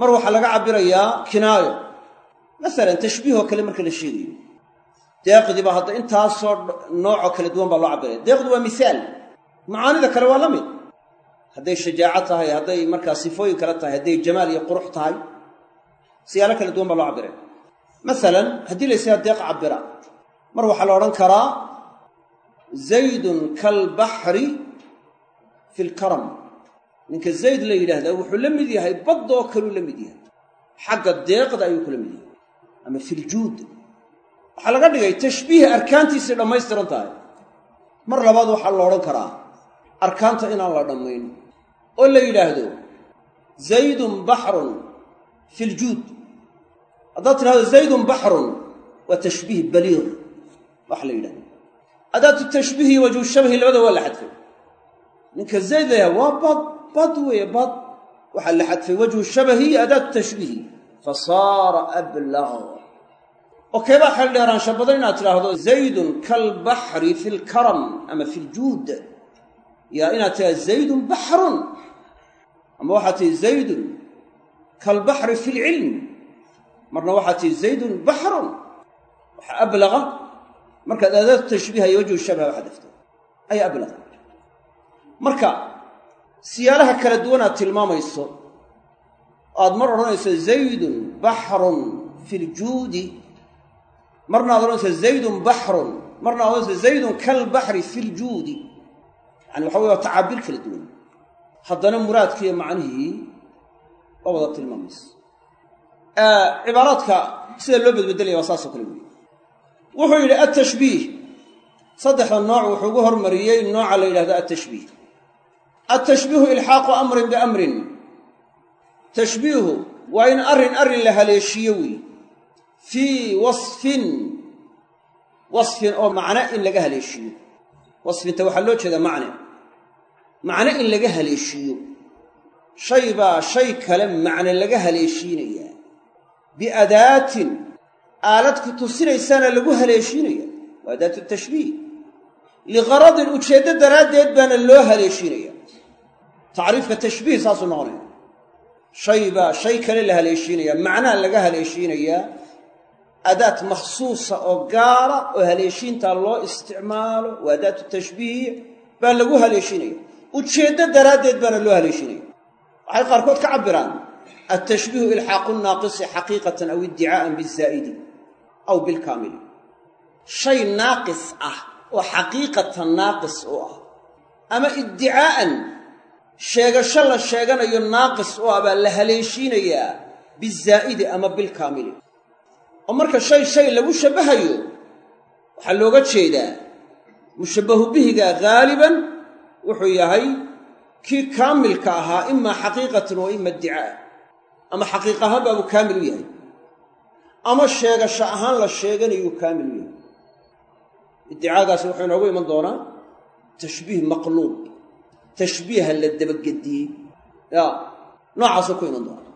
Mar waxaa laga cabbirayaa kinaayo masalan tashbiihoo kale marka la sheegayo. Deeqdiiba hadda intaasoo noocoo kala duwan baa loo cabbiraya. Deeqdu waa misaal. Macaanida kale waa la mid. Hadday shajaaco tahay hadday markaa sifooyin kale tahay hadday jamaal iyo qurux tahay siyaalo kala duwan baa loo cabbiraya. Masalan haddii la deeq cabbira mar waxaa la odhan karaa zaydun kalbaxri fi lkaram ninka zayd la yidhaahdaa wuxuu la mid yahay baddoo kaluu la mid yahay. Xagga deeqda ayuu kula mid yahay ama filjuud waxaa laga dhigay tashbiih arkaantiisii dhammaystiran tahay. Mar labaad waxaa la odhan karaa arkaanta inaan la dhammayn. Oo la yidhaahdo zaydun baxrun fi ljuud. Haddaad tidhahdo zaydun baxrun waa tashbiih baliiq. Waxa la yidhahdo adaatu tashbiihi wajhu shabahi labada waa la xadfay. Ninka zayd layaha waa bad bad weeye bad. Waxaa la xadfay wajhu shabahi iyo adaatu tashbiihi fa saara ablaq oo keebaa xeel dheeraansha badan inaad tidhaahdo zaydun kalbaxri fi lkaram ama fi ljuud yaa inaad tidhahdo zaydun baxrun ama waxaad tihi zaydun kalbaxri fi lcilm marna waxaad tihi zaydun baxrun waxa ablaqa markaad adaatu tashbiiha iyo wajhu shabaha waxaa dafto ayaa ablaqa marka siyaalaha kala duwan aad tilmaamayso aad mar odhanayso zaydun baxrun fi ljuudi marna ad odhanayso zaydun baxrun marna ad odhanayso zaydun kalbaxri fi ljuudi yani waxa wey waa tacaabiir kala duwan. Haddana muraadkiiyo macnihii waa wada tilmaamaysa. Cibaaraadka sida loo bedbedelaya waa saasoo kale weyi wuxuu yidhi altashbiih saddexda nooc wuxuu ugu hormariyey nooca la yidhahdo altashbiih altashbiihu ilxaaqu amrin biamrin tashbiihu waa in arrin arrin la haleeshiyo weyi fii wasfin wasfin oo macno in laga haleeshiiyo. Wasfinta waxaa loo jeedaa macne. Macno in laga haleeshiiyo. Shay baa shay kale macne laga haleeshiinayaa biadaatin aalad ku tusinaysaana lagu haleeshiinaya. Waa adaatu tashbiih. Liqaradin ujeeddo daraaddeed baana loo haleeshiinaya. Tacriifka tashbiih saasuu noqonaya shay baa shay kale la haleeshiinaya macnaha laga haleeshiinayaa adaat makhsuusa oo gaara oo haleeshiintaa loo isticmaalo waa adaatu tashbiih baa lagu haleeshiinaya. Ujeeddo daraaddeed baana loo haleeshiinaya. Waxay qaarkood ka cabbiraan altashbiihu ilxaaqu naaqisi xaqiiqatan aw iddicaa'an bizaa'idi aw bilkaamili. Shay naaqis ah oo xaqiiqatan naaqis u ah ama iddicaa'an sheegasho la sheeganayo naaqis u ah baa la haleeshiinayaa bizaa'idi ama bilkaamili oo marka shay shay lagu shabbahayo waxaa looga jeedaa mushabbahu bihiga haaliban wuxuu yahay kii kaamilka ahaa imaa xaqiiqatan wa ima iddicaa ama xaqiiq ahaan baabuu kaamil u yahay. ama sheegasho ahaan la sheeganayuu kaamil u yahay. iddicaagaasi wuxuu inoogu iman doonaa tashbiih maqluub tashbiiha la dabagediyey. Ya noocaasuu ku iman doonaa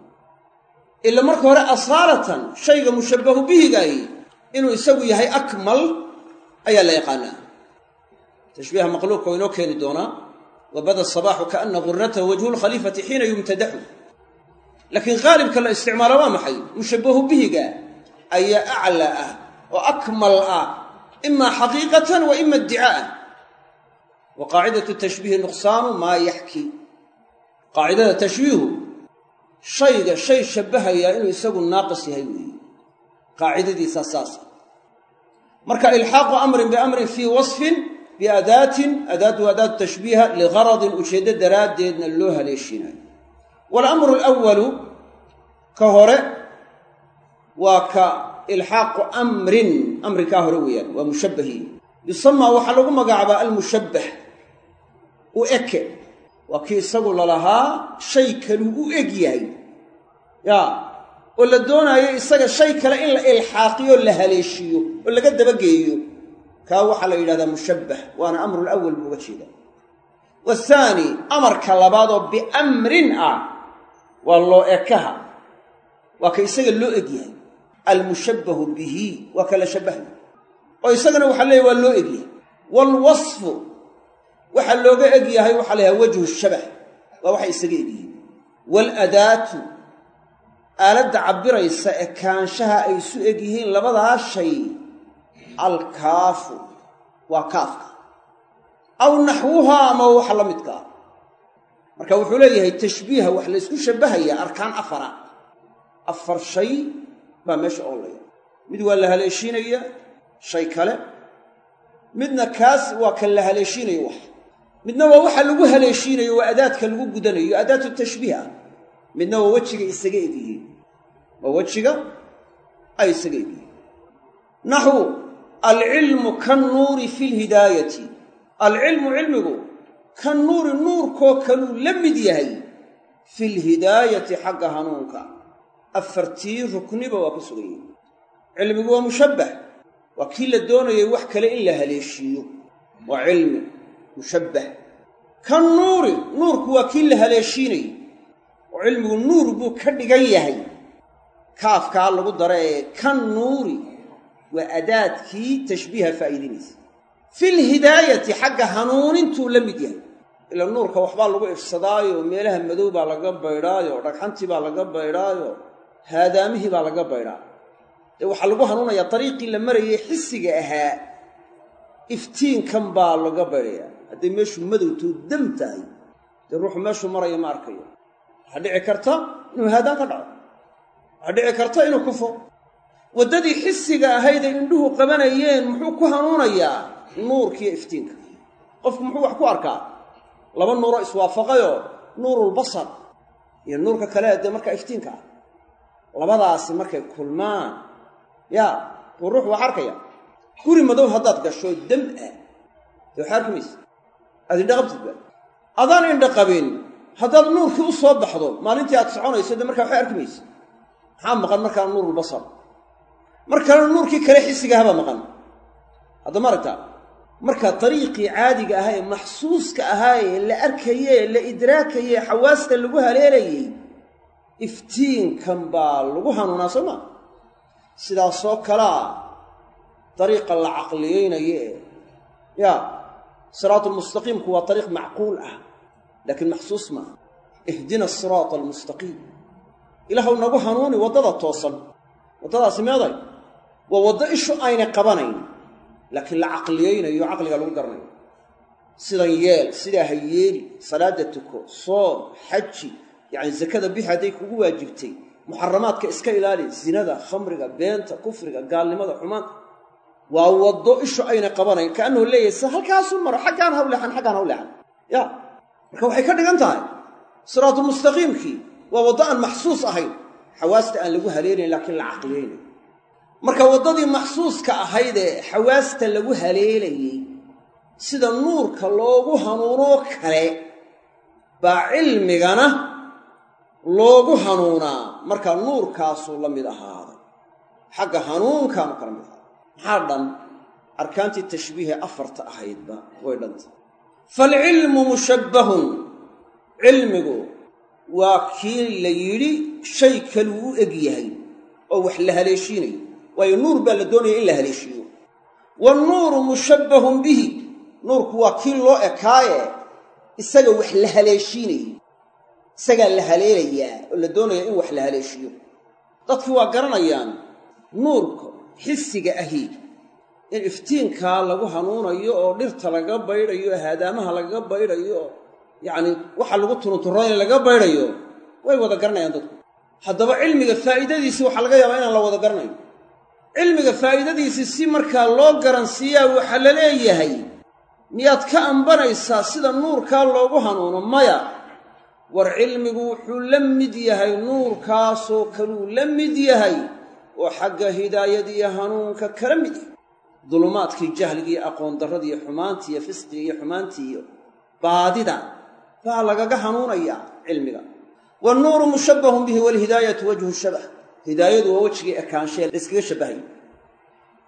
ila marka hore asaalatan shayga mushabbahu bihigaahi inuu isagu yahay akmal ayaa la yaqaanaa. Tashbiiha maqluubka waa inoo keeni doonaa wabada sabaaxu kaana gurnatahu wajhu lkhaliifati xiina yumtadaxu laakiin haalibka la isticmaalo waa maxay? Mushabbahu bihiga ayaa aclaa ah oo akmal ah imaa xaqiiqatan wa ima iddicaa'an wa qaacidatu tashbiihi nuqsaanu maa yaxki qaacidada tashbiihu shayga shay shabbahayaa inuu isagu naaqis yahay weeye qaacidadiisaa saasa marka ilxaaqu amrin biamrin fii wasfin biadaatin adaatu adaatu tashbiiha ligaradin ujeeddo daraaddeedna loo haleeshiinayo. Walamru alawalu ka hore waa ka ilxaaqu amrin amrikaa hore weeyaan waa mushabbahii yusamaa waxaa lagu magacaabaa almushabbah u eke. Waa kii isagu lalahaa shay kaluu u eg yahay. Yaa oo la doonaayo isaga shay kale in la ilxaaqiyo la haleeshiiyo oo laga dabageeyo. Kaa waxaa la yidhahdaa mushabbah waana amrul awal buu uga jeedaa. Wathaani amarka labaadoo biamrin ah waa loo ekaha. Waa ka isaga loo egyahay almushabbahu bihi waa kala shabbahaya oo isagana waxaa leeyahy waa loo egyahay waalwasfu waxaa looga egyahay waxaa la yhaha wajhu shabah waa waxay isaga egyihiin waaladaatu aaladda cabbiraysa ekaanshaha ay isu egyihiin labadaa shay alkaafu waa kaafka. Aw naxwuhaa ama waxa la midka ah marka wuxuu leeyahay tashbiiha wax la ysku shabbahaya arkaan afara. Afar shay baa meesha oolaya mid waa la haleeshiinaya shay kale. Midna kaas waa kan la haleeshiinayo wax midna waa waxa lagu haleeshiinayo waa adaadka lagu gudanayo adaatu tashbiih ah midna waa wejiga isaga egyihiin waa wejiga ay isaga egyihiin naxwu alcilmu kannuuri fi lhidaayati alcilmu cilmigu ka nuuri nuurkoo kaluu la mid yahay fi lhidaayati xagga hanuunka. Afartii rukniba waa ku sugan yihiin cilmigu waa mushabbah. Waa kii la doonayay wax kale in la haleeshiiyo. Waa cilmi mushabbah. Ka nuuri nuurku waa kii la haleeshiinayay. Oo cilmigu nuur buu ka dhigan yahay. Kaafkaa lagu dara ee ka nuuri waa adaadkii tashbiiha faa'iidinaysa filhidaayati xagga hanuunintuu la mid yahay. Ila nuurka waxbaa lagu ifsadaayo meelaha madow baa laga baydhaayo dhagxantii baa laga baydhaayo haadaamihii baa laga baydhaa. Dee waxaa lagu hanuunayaa dariiqii la marayay xisiga ahaa iftiinkan baa laga baydhayaa hadday meeshu madowtoo dam tahay dee ruuxu meeshuu marayo ma arkayo. Waxaa dhici karta inuu haadaan ka dhaco. Waxaa dhici karta inuu kufo. Waddadii xisiga ahayd ay indhuhu qabanayeen muxuu ku hanuunayaa nuurkiiyo iftiinka. Qofku muxuu wax ku arkaa? Laba nuuroo iswaafaqayoo nuurulbasar iyo nuurka kale dee markaa iftiinka ah. Labadaasi markay kulmaan. Yaa buu ruux wax arkaya. Guri madow haddaad gasho dam ah. Dee wax arki maysa aad indha qabtidba adaan indha qabin haddaad nuurkii u soo baxdo maalintii aad soconayso dee markaa waxba arki maysa. Maxaa maqan markaa nuurulbasar mar kalena nuurkii kale xisigahabaa maqan. Haddama aragtaa marka dariiqii caadiga ahaa ee maxsuuska ahaa ee la arkaye la idraakaye xawaasta lagu haleelayey iftiinkan baa lagu hanuunaa soo maa sidaasoo kalea dariiqa la caqliyeynaye ee yaa siraatulmustaqiimku waa dariiq macquul ah laakiin maxsuus maaha ihdina asiraata almustaqiim ilaahuw nagu hanuuni waddada toosan. Waddadaasi meeday? Waa waddo ishu aynay qabanayn laakiin la caqliyeynayo caqliga lagu garanayo. Sidan yeel sidaa ha yeeli salaadda tuko soom xaji yacni zakada bixi hadday kugu waajibtay muxaramaadka iska ilaali zinada khamriga beenta kufriga gaalnimada xumaanta waa waddo ishu aynay qabanayn kaannahu leeyahay se halkaasuu maro xaggaan haw leexan xaggaan haw leexan. Ya. Marka waxay ka dhigan tahay siraatulmustaqiimkii waa waddo aan maxsuus ahayn xawaasta aan lagu haleelayn laakiin la caqliyeynayo marka waddadii maxsuuska ahaydee xawaasta lagu haleelayey sida nuurka loogu hanuunoo kale baa cilmigana loogu hanuunaa. Markaa nuurkaasuu la mid ahaaday xagga hanuunkaanu kala mid ahaaday maxaa dhan? Arkaantii tashbiihe afarta ahaydba way dhantay faalcilmu mushabbahun. Cilmigu waa kii la yidhi shay kaluu u eg yahay oo wax la haleeshiinayo waayo nuur baa la doonaya in la haleeshiiyo. Wannuuru mushabbahun bihi. Nuurku waa kii loo ekaaye isaga wax la haleeshiinayay isagaa la haleelayaa oo la doonaya in wax la haleeshiiyo. Dadki waa garanayaan nuurka xisiga ahi in iftiinkaa lagu hanuunayo oo dhirta laga baydhayo haadaamaha lagaga baydhayo oo yacni waxa lagu tunuturooyn laga baydhayo way wada garanayaan dadku. Haddaba cilmiga faa'iidadiisi waxaa laga yaabaa inaan la wada garanayo cilmiga faa'iidadiisii si markaa loo garansiiyaa waxaa la leeyahay miyaad ka ambanaysaa sida nuurkaa loogu hanuuno maya? War cilmigu wuxuu la mid yahay nuurkaasoo kaluu la mid yahay oo xagga hidaayadiiyo hanuunka kala mid yahay dulumaadkii jahligiiyo aqoon darradiiyo xumaantii iyo fisqiga iyo xumaantii iyo baadida baa lagaga hanuunayaa cilmiga. Wannuuru mushabbahun bihi waalhidaayatu wajhu shabah. Hidaayadu waa wejigii ekaanshae la iskaga shabbahayo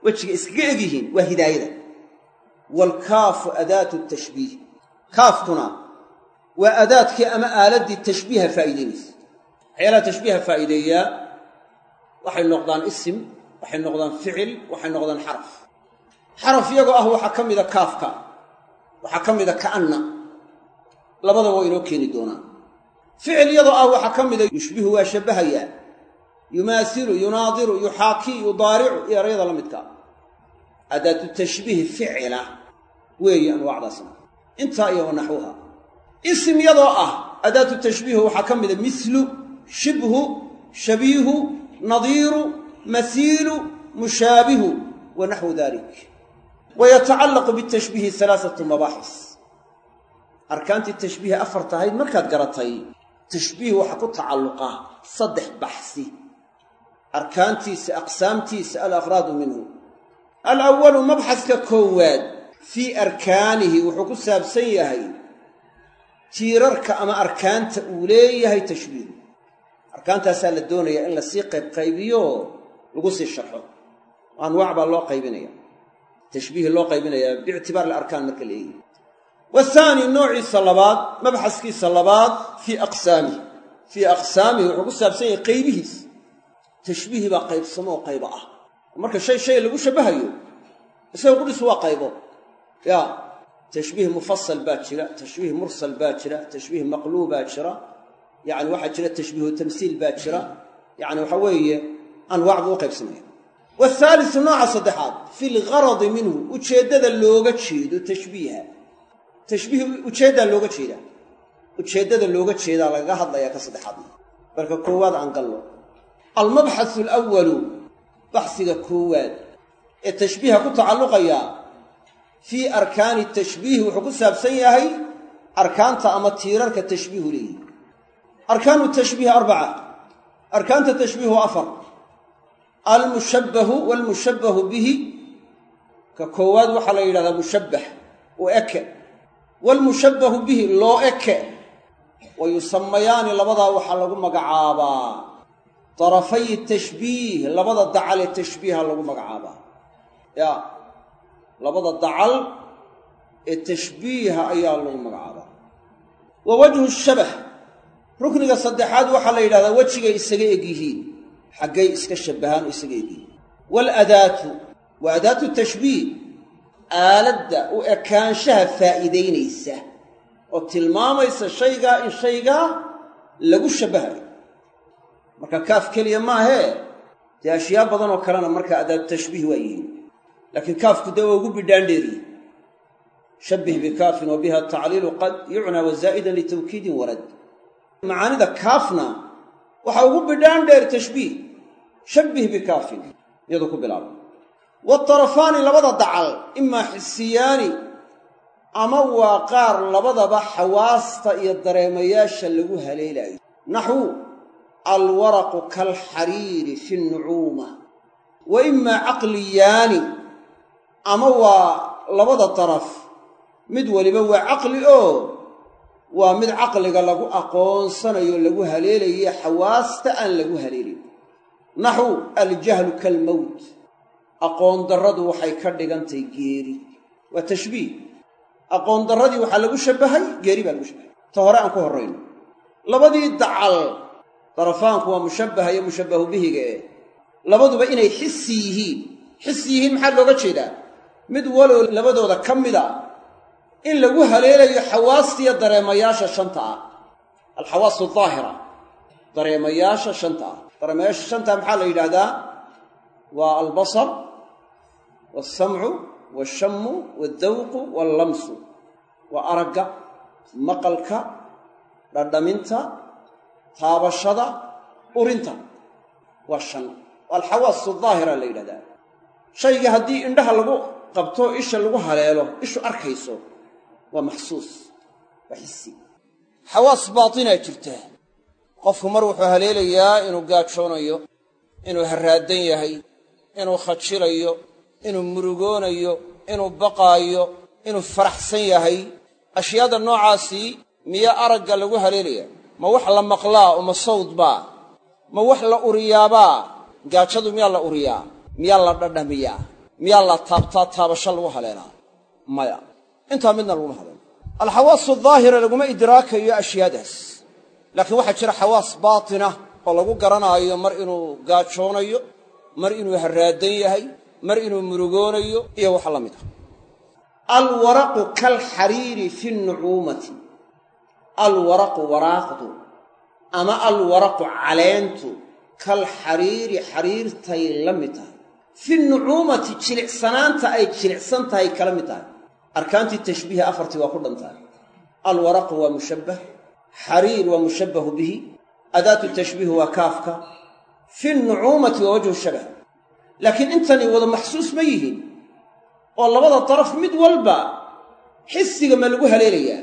wejiga iskaga egyihiin waa hidaayada. Waalkaafu adaatu tashbiih. Kaafkuna waa adaadkii ama aaladdii tashbiiha faa'iideynaysa waxyaalaha tashbiiha faa'iideeyaa waxay noqdaan isim waxay noqdaan ficil waxay noqdaan xaraf. Xaraf iyagoo ah waxaa ka mida kaafka waxaa ka mida ka'anna. Labadaba waa inoo keeni doonaan. Ficil iyadoo ah waxaa ka mida yushbihu waa shabbahayaa yumaasilu yunaadiru yuxaakii yudaaricu iyo erayada la midkaa adaatu tashbiihi ficila weeye anwaacdaasna intaa iyo wanaxwuha isim iyadoo ah adaatu tashbiihu waxaa ka mida mislu shibhu shabiihu nadiiru masiilu mushaabihu wa naxwu dalik. Wa yatacallaqu bitashbiihi alaaatu mabaaxis. Arkaantii tashbiihi afar tahayd markaad garatay tashbiih waxaa ku tacalluqa saddex baxsi. Arkaantiisa aqsaamtiisa alafraadu minhu. Alawalu mabxaska koowaad fii arkaanihi wuxuu ku saabsan yahay tiirarka ama arkaanta uu leeyahay tashbiihu arkaantaasaa la doonayaa in la sii qaybqaybiyo lagu sii sharxo. Anwaac baa loo qaybinaya tashbiihi loo qaybinayaa biictibaar alarkaan marka la wathaani noociisa labaad mabxaskiisa labaad fii aqsaamihi. Fii aqsaamihi wuxuu ku saabsan yahay qaybihiisa tashbiihi baa qaybsamo oo qaybo ah. Marka shay shay lagu shabbahayo isaga qudhisu waa qaybo. Ya tashbiih mufasal baa jira tashbiih mursal baa jira tashbiih maqluub baa jira yacni waxaa jira tashbiihu tamsiil baa jira. Yacni waxa weeye anwaac buu u qaybsamaya waathaalisu nooca saddexaad fi lgaradi minhu ujeeddada looga jeedo tashbiiha. Tashbiih ujeeddaa looga jeedaa ujeeddada looga jeedaa lagaga hadlayaa ka saddexaadna. Marka koowaad aan gallo. Almabxathu alawalu baxsiga koowaad ee tashbiiha ku tacalluqaya fii arkaani tashbiihi wuxuu ku saabsan yahay arkaanta ama tiirarka tashbiihu leeyihi arkaanu tashbiihi arbaca arkaanta tashbiihu afar almushabbahu waalmushabbahu bihi ka koowaad waxaa la yidhahdaa mushabbax u eke waalmushabbahu bihi loo eke wa yusamayaani labadaa waxaa lagu magacaabaa darafay tashbiih labada dacal ee tashbiiha lagu magacaabaa ya labada dacal ee tashbiiha ayaa lagu magacaabaa wa wajhu shabah rukniga saddexaad waxaa la yidhahdaa wejigay isaga egyihiin xaggay iska shabbahaan oo isaga egyihiin waaladaatu wa adaatu tashbiih aaladda u ekaanshaha faa'iidaynaysa oo tilmaamaysa shaygaa in shaygaa lagu shabbahayo. Marka kaaf keliya maahee dee ashyaa badan oo kalena markaa adaatu tashbiih waa yihiin. Laakiin kaafku dee waa ugu bidhaandheeriye shabbih bikaafin wa biha tacliilu qad yucnaa wasaa'idan litawkiidin warad macaanida kaafna waxaa ugu bidhaan dheer tashbiih. Shabbih bikaafin iyadoo ku bilaaba waatarafaani labada dacal imaa xisiyaani ama waa qaar labadaba xawaasta iyo dareemayaasha lagu haleelaayo. Naxwu alwaraqu kaalxariiri fi nnucuuma wa imaa caqliyaani ama waa labada daraf mid waliba waa caqli oo waa mid caqliga lagu aqoonsanayo lagu haleelaye xawaasta aan lagu haleelin. Naxwu aljahlu kaalmowt aqoon darradu waxay ka dhigantahay geeri. Waa tashbiih. Aqoon darradii waxaa lagu shabbahay geeri baa lagu shabbahay. Ta hore aan ku horrayno labadii dacal darafaanku waa mushabbaha iyo mushabbahu bihiga eh labaduba inay xisi yihiin. Xisi yihiin maxaa looga jeedaa? Mid walow labadooda ka mida in lagu haleelayo xawaastiyo dareemayaasha shanta ah. Alxawaasu daahira dareemayaasha shanta ah. Dareemayaasha shanta maxaa la yidhaahdaa? Waa albasar waalsamcu waalshammu waaldawqu waallamsu waa aragga maqalka dhadhaminta taabashada urinta. Waa shan. Waa alxawaasu daahira la yidhahdaa shayga haddii indhaha lagu qabto isha lagu haleelo ishu arkayso waa maxsuus waa xisi xawaas baatinaa jirta qofku mar wuxuu haleelayaa inuu gaajoonayo inuu harraadan yahay inuu khajilayo inuu murugoonayo inuu baqaayo inuu faraxsan yahay. Ashyaada noocaasii miya aragga lagu haleelayaa ma wax la maqlaa oo ma sawd baa ma wax la uriyaabaa gaajadu miyaa la uriyaa miyaa la dhadhamiyaa miyaa la taabtaa taabasho lagu haleelaa. Maya intaa midna laguma haleelo alxawaasu daahira laguma idraakayo ashyaadaas. Laakiin waxaa jira xawaas baatina oo lagu garanaayo mar inuu gaajoonayo mar inuu harraadan yahay mar inuu murugoonayo iyo waxa la mid ah. Alwaraqu kaalxariiri fi nnucuumati alwaraqu waraaqdu ama alwaraqu caleentu kalxariiri xariirtay la mid tahay. Fi nucuumati jilicsanaanta ay jilicsan tahay kala mid tahay arkaantii tashbiihi afartii waa ku dhan tahay alwaraqu waa mushabbah xariir waa mushabbahu bihi adaatu tashbiihi waa kaafka. Fi nucuumati waa wajhu shabah laakiin intani wada maxsuus ma yihiin oo labada daraf mid walba xisiga ma lagu haleelayaa.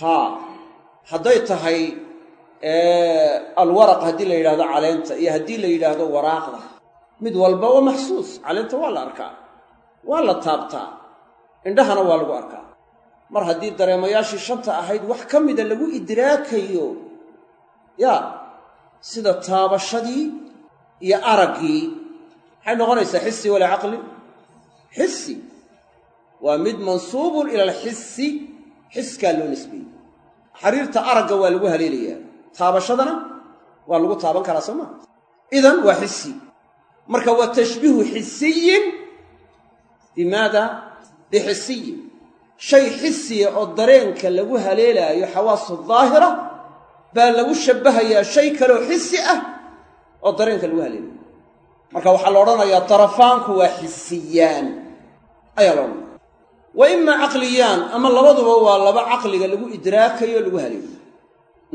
Haa hadday tahay alwaraq haddii la yidhahdo caleenta iyo haddii la yidhaahdo waraaqda mid walba waa maxsuus. Caleenta waa la arkaa waa la taabtaa indhahana waa lagu arkaa. Mar haddii dareemayaashii shanta ahayd wax ka mida lagu idraakayo yaa sida taabashadii iyo araggii. Maxay noqonaysaa xisi walaa caqli? Xisi waa mid mansuubun ila alxisi xiskaa loo nisbeeyey xariirta aragga waa lagu haleelayaa. Taabashadana waa lagu taaban karaa soo maa idan waa xisi marka waa tashbiihu xisiyin bimaada bixisiyin shay xisiya oo dareenka lagu haleelaayo xawaasu daahira baa lagu shabbahayaa shay kaleoo xisi ah oo dareenka lagu haleelayo marka waxaa la odhanayaa darafaanku waa xisiyaan ayaa la odhanaya wa imaa caqliyaan ama labaduba waa laba caqliga lagu idraakayo lagu haleeyo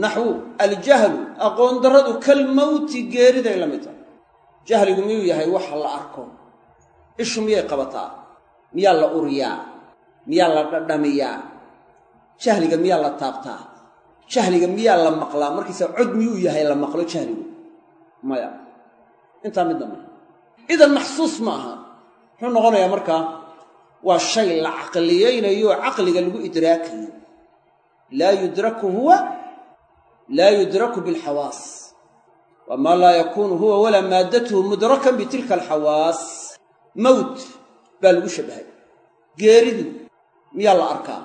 naxwu aljahlu aqoon darradu kalmowti geeriday la mid tahay jahligu miyuu yahay waxa la arko ishu miyay qabataa miyaa la uriyaa miyaa la dhadhamiyaa jahliga miyaa la taabtaa jahliga miyaa la maqlaa. Markiisa cod miyuu yahay la maqlo jahligu? Maya. Intaa midna maaha idan maxsuus ma aha. Muxuu noqonayaa markaa waa shay la caqliyaynayo caqliga lagu idraakayo laa yudraku huwa laa yudraku bilxawaas waa maa laa yakuunu huwa walaa maaddatuhu mudrakan bitilka alxawaas mowt baa lagu shabbahay. Geeridu miyaa la arkaa?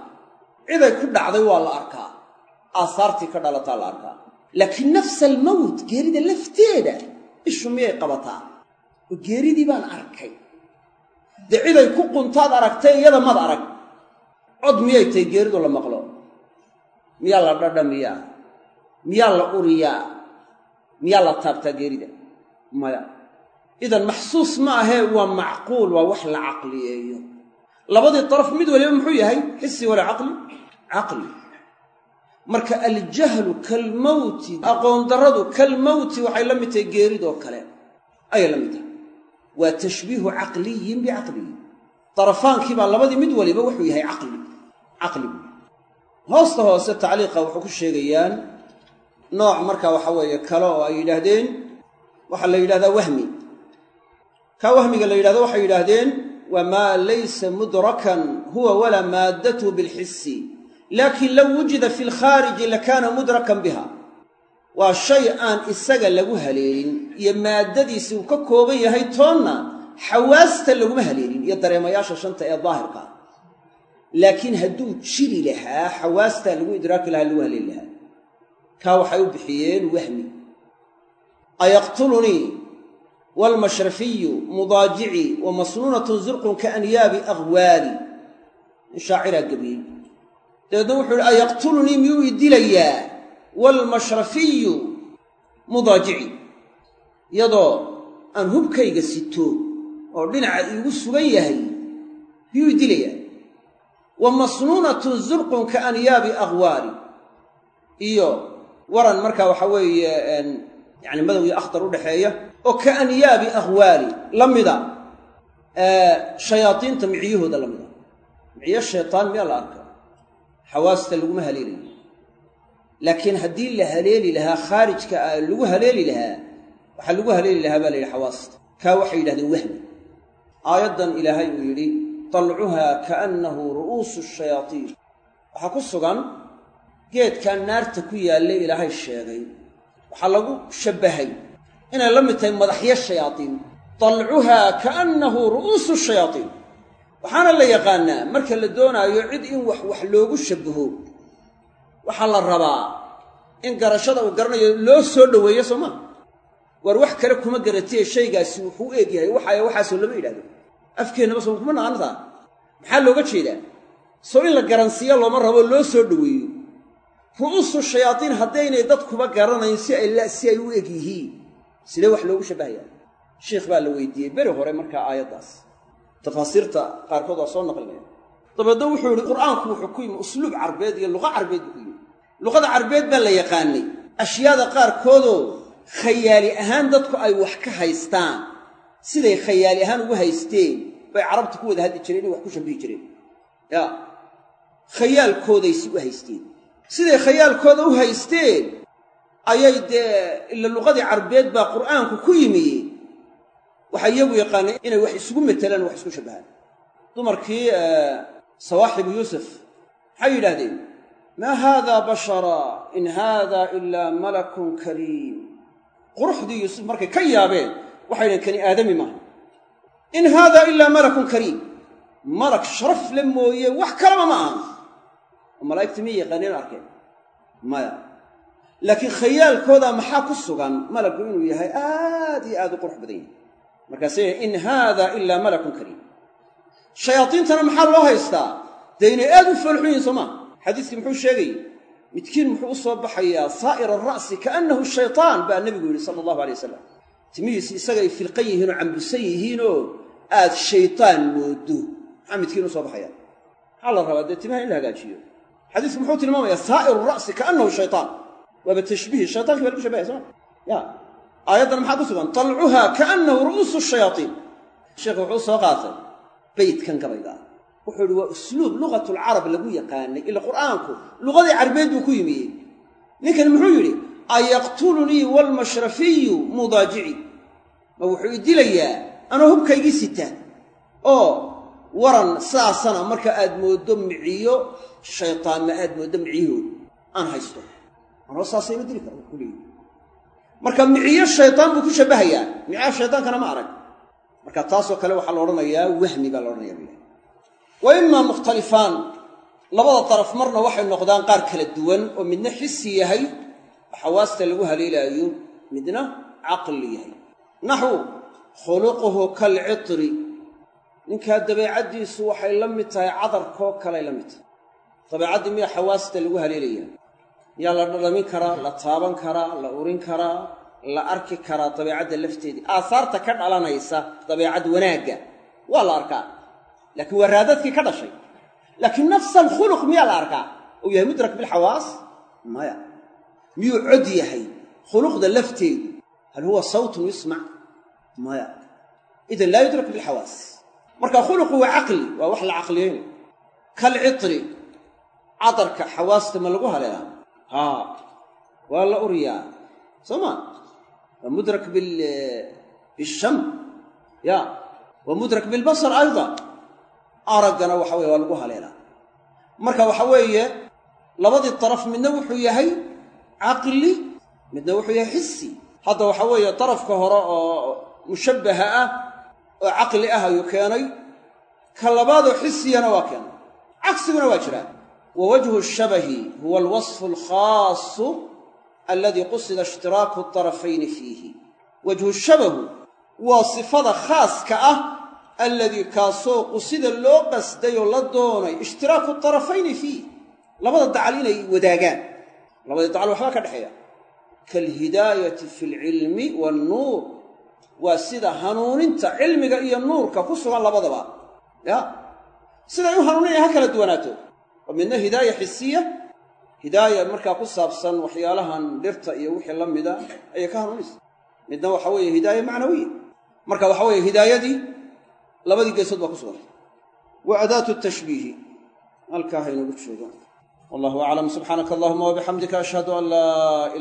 Ciday ku dhacday waa la arkaa. Aasaartii ka dhalataa la arkaa. Laakiin nafsa almowt geerida lafteeda ishu miyay qabataa? Oo geeridii baan arkay. Dee ciday ku quntaad aragtay iyada mad arag. Cod miyay tahay geeridu la maqlo? Miyaa la dhadhamiyaa? Miyaa la uriyaa? Miyaa la taabtaa geerida? Maya idan maxsuus ma ahee waa macquul waa wax la caqliyeeyo. Labadii daraf mid waliba muxuu yahay? Xisi wala caqli? Caqli. Marka aljahlu kalmowti aqoon darradu kalmowti waxay la mid tahay geeridoo kale. Ayay la mid tahay. Waa tashbiihu caqliyin bicaqliyin darafaankii baa labadii mid waliba wuxuu yahay caqli. Caqli hoosta hoose tacliiqa wuxuu ku sheegayaan nooc marka waxa weeye kale oo ay yidhaahdeen waxaa la yidhahdaa wahmi kaa wahmiga la yidhahdo waxay yidhaahdeen waa maa laysa mudrakan huwa walaa maaddatuhu bilxisi laakiin low wujida fi lkhaariji lakaana mudrakan biha. Waa shay aan isaga lagu haleelin iyo maaddadiisi uu ka kooban yahay toonna xawaasta laguma haleelin iyo dareemayaasha shanta ee daahirka. Ah laakiin hadduu jiri lahaa xawaastaa lagu idraaki lahaa lagu haleeli lahaa. Kaa waxay u bixiyeen wahmi. Ayaqtulunii waalmashrafiyu mudaajicii wa masnuunatun zurqun kaanyaabi aghwaali in shaaciraa gebiyey dabeedna wuxuu ihi ayaqtulunii miyuu i dilayaa waalmashrafiyu mudaajici iyadoo aan hubkayga sito oo dhinaca iigu sugan yahay miyuu i dilayaa wa masnuunatun zurqun kaanyaabi aghwaali iyo waran markaa waxa weeye yani madow iyo u dhexeeya oo ka anyaabi akhwaali la mida shayaadiinta miciyahooda la mida. Miciyo shaytaan miyaa la arka xawaasta laguma haleelayo laakiin haddii la haleeli lahaa khaarijka lagu haleeli lahaa waxaa lagu haleeli lahaa baa la yidhi xawaasta. Kaa waxay yidhahdeen wahmi. Aayaddan ilaahay uu yidhi talcuhaa kaannahu ru'uusu shayaaiin waxaa ku sugan geedkan naarta ku yaalla ilaahay sheegay. Waxaa lagu shabbahay inay la mid tahay madaxyo shayaadiin. Dalcuhaa kaannahu ru'uusu shayaadiin. Waxaana la yaqaannaa marka la doonaayo cid in wax wax loogu shabbaho waxaa la rabaa in garashada uu garanayo loo soo dhoweeyo soo maa waar wax kale kuma garatiye shaygaasi wuxuu u eeg yahay waxaay waxaasoo lama yidhahdo afkeennaba soo kuma naqanataa maxaa looga jeedaa? Soo in la garansiiyo looma rabo loo soo dhoweeyo. Ru'uusu shayaadiin haddaynay dadkuba garanayn si ay si ay u eg yihiin sidee wax loogu shabbahayaa sheikh baa la weydiiyey beri hore markaa aayaddaas. Tafaasiirta qaarkood waa soo naqlinaya dabeedna wuxuu yihi qur'aanku wuxuu ku yimi usluub carbeed iyo luqa carbeed buu ku yimi luqada carbeed baa la yaqaanay. Ashyaada qaarkoodoo khayaali ahaan dadku ay wax ka haystaan. Siday khayaali ahaan ugu haysteen bay carabta ku wada hadli jireen inay wax ku shabbihi jireen. Ya khayaalkooday si u haysteen. Siday khayaalkooda u haysteen ayay dee ila luqadii carbeed baa qur'aanku ku yimi. Waxay iyagu yaqaaneen inay wax isugu matelaan wax isku shabbahaan. Dumarkii sawaaxibu yuusuf maxay yidhaahdeen maa haadaa bashara in haada ilaa malakun kariim quruxdii yuusuf markay ka yaabeen waxay dhahen kani aadami maaha. In haada ilaa malakun kariim malak sharaf le mooye wax kalaba ma aha. Oo malaa'igtii miyay yaqaaneen arkeen? Maya laakiin khayaalkooda maxaa ku sugan? Malaggu inuu yahay aad iyo aad u qurux badan yahay. Markaasay in haada ilaa malakun kariim. Shayaadiintana maxaa loo haystaa? Dee inay aad u foolxun yihiin soo maa xadiiskii muxuu sheegayey midkiin muxuu u soo baxayaa saa'ira ara'si kaannahu shaytaan baa nebigu yidhi sala allahu alay wasalam timihiisi isagay filqan yihiinoo cambusan yihiinoo aad shaytaan moodo maxaa midkiin u soo baxayaa? Maxaa la rabaa? Dee timaha in la hagaajiyo? Xadiisku muxuu tilmaamayaa saa'iru ra'si kaannahu shaytaan waaba tashbiih shaytaanki baa lagu shabahaya soma ya. Aayaddan maxaa ku sugan? Talcuha kaannahu ru'uusu shayaaiin sheekhu wuxuu soo qaatay beydkan gabayga ah wuxuu ihi waa usluub lugatulcarab lagu yaqaanay ila qur'aanku. Luqadii carbeed buu ku yimiyey. Ninkan muxuu yidhi ayaqtulunii waalmashrafiyu mudaajici ma wuxuu i dilayaa anoo hubkaygii sita. Oo waran saasana marka aad mooddo miciyo shaytaanna aad mooddo miciyahood aan haysto anoo saasa ima dili kara kuleeyi marka miciyo shaytaan buu ku shabbahayaa miciyaha shaytaankana ma arag. Marka taasoo kale waxaa la odhanayaa wahmi baa la odhanaya wa imaa mukhtalifaan. Labada daraf marna waxay noqdaan qaar kala duwan oo midna xisi yahay xawaasta lagu haleelaayo midna caqli yahay. Naxu khuluquhu kalcitri. Ninkaa dabeecaddiisu waxay la mid tahay cadarkoo kaley la mid tahay. Dabeecaddii miya xawaasta lagu haleelayaa yaa la dhadhamin karaa la taaban karaa la urin karaa la arki karaa dabeecadda lafteedii. Aasaarta ka dhalanaysa dabeecad wanaagga waa la arkaa. Laakiin waa raadadkii ka dhashay. Laakiin nafsa alkhuluq miyaa la arkaa? Uu yahay mudrak bilxawaas maya. Miyuu cod yahay khuluqda lafteedu? Hal huwa sawtun yusmac? Maya. Idan laa yudrak bilxawaas marka khuluqu waa caqli waa wax la caqliyeynayo kalcitri cadarka xawaasta ma lagu haleelaa haa waa la uriyaa. Soo ma mudrak bisham ya wa mudrak bilbasar ayda. Araggana waxa weye waa lagu haleelaa. Marka waxa weeye labadii daraf midna wuxuu yahay caqli midna wuxuu yahay xisi hadda waxa weeye darafka hore oo mushabbaha ah oo caqli ah ayuu keenay. Ka labaadoo xisiyana waa keenay. Cagsiguna waa jiraa wa wajhu shabahi huwa alwasfu alkhaasu aladii qusida ishtiraaku darafayni fiihi wajhu shabahu waa sifada khaaska ah alladii kaasoo qusida loo qasday oo la doonay ishtiraaku darafayni fiih labada dacal inay wadaagaan labadii dacal waxbaa ka dhexeeya kaalhidaayati fi alcilmi waannuur waa sida hanuuninta cilmiga iyo nuurka ku sugan labadaba ya siday u hanuuninaya ha kala duwanaato oo midna hidaaya xisiya hidaaya markaa ku saabsan waxyaalahan dhirta iyo wixii la mida ayay ka hanuunaysa. Midna waxa weeye hidaaya macnawiya marka waxa weeye hidaayadii labadii geesood baa ku sugan. Wa adaatu tashbiihi halkaa haynagu joogo. Wallahu aclam subxaanaka allahuma wabixamdika ashhadu an laa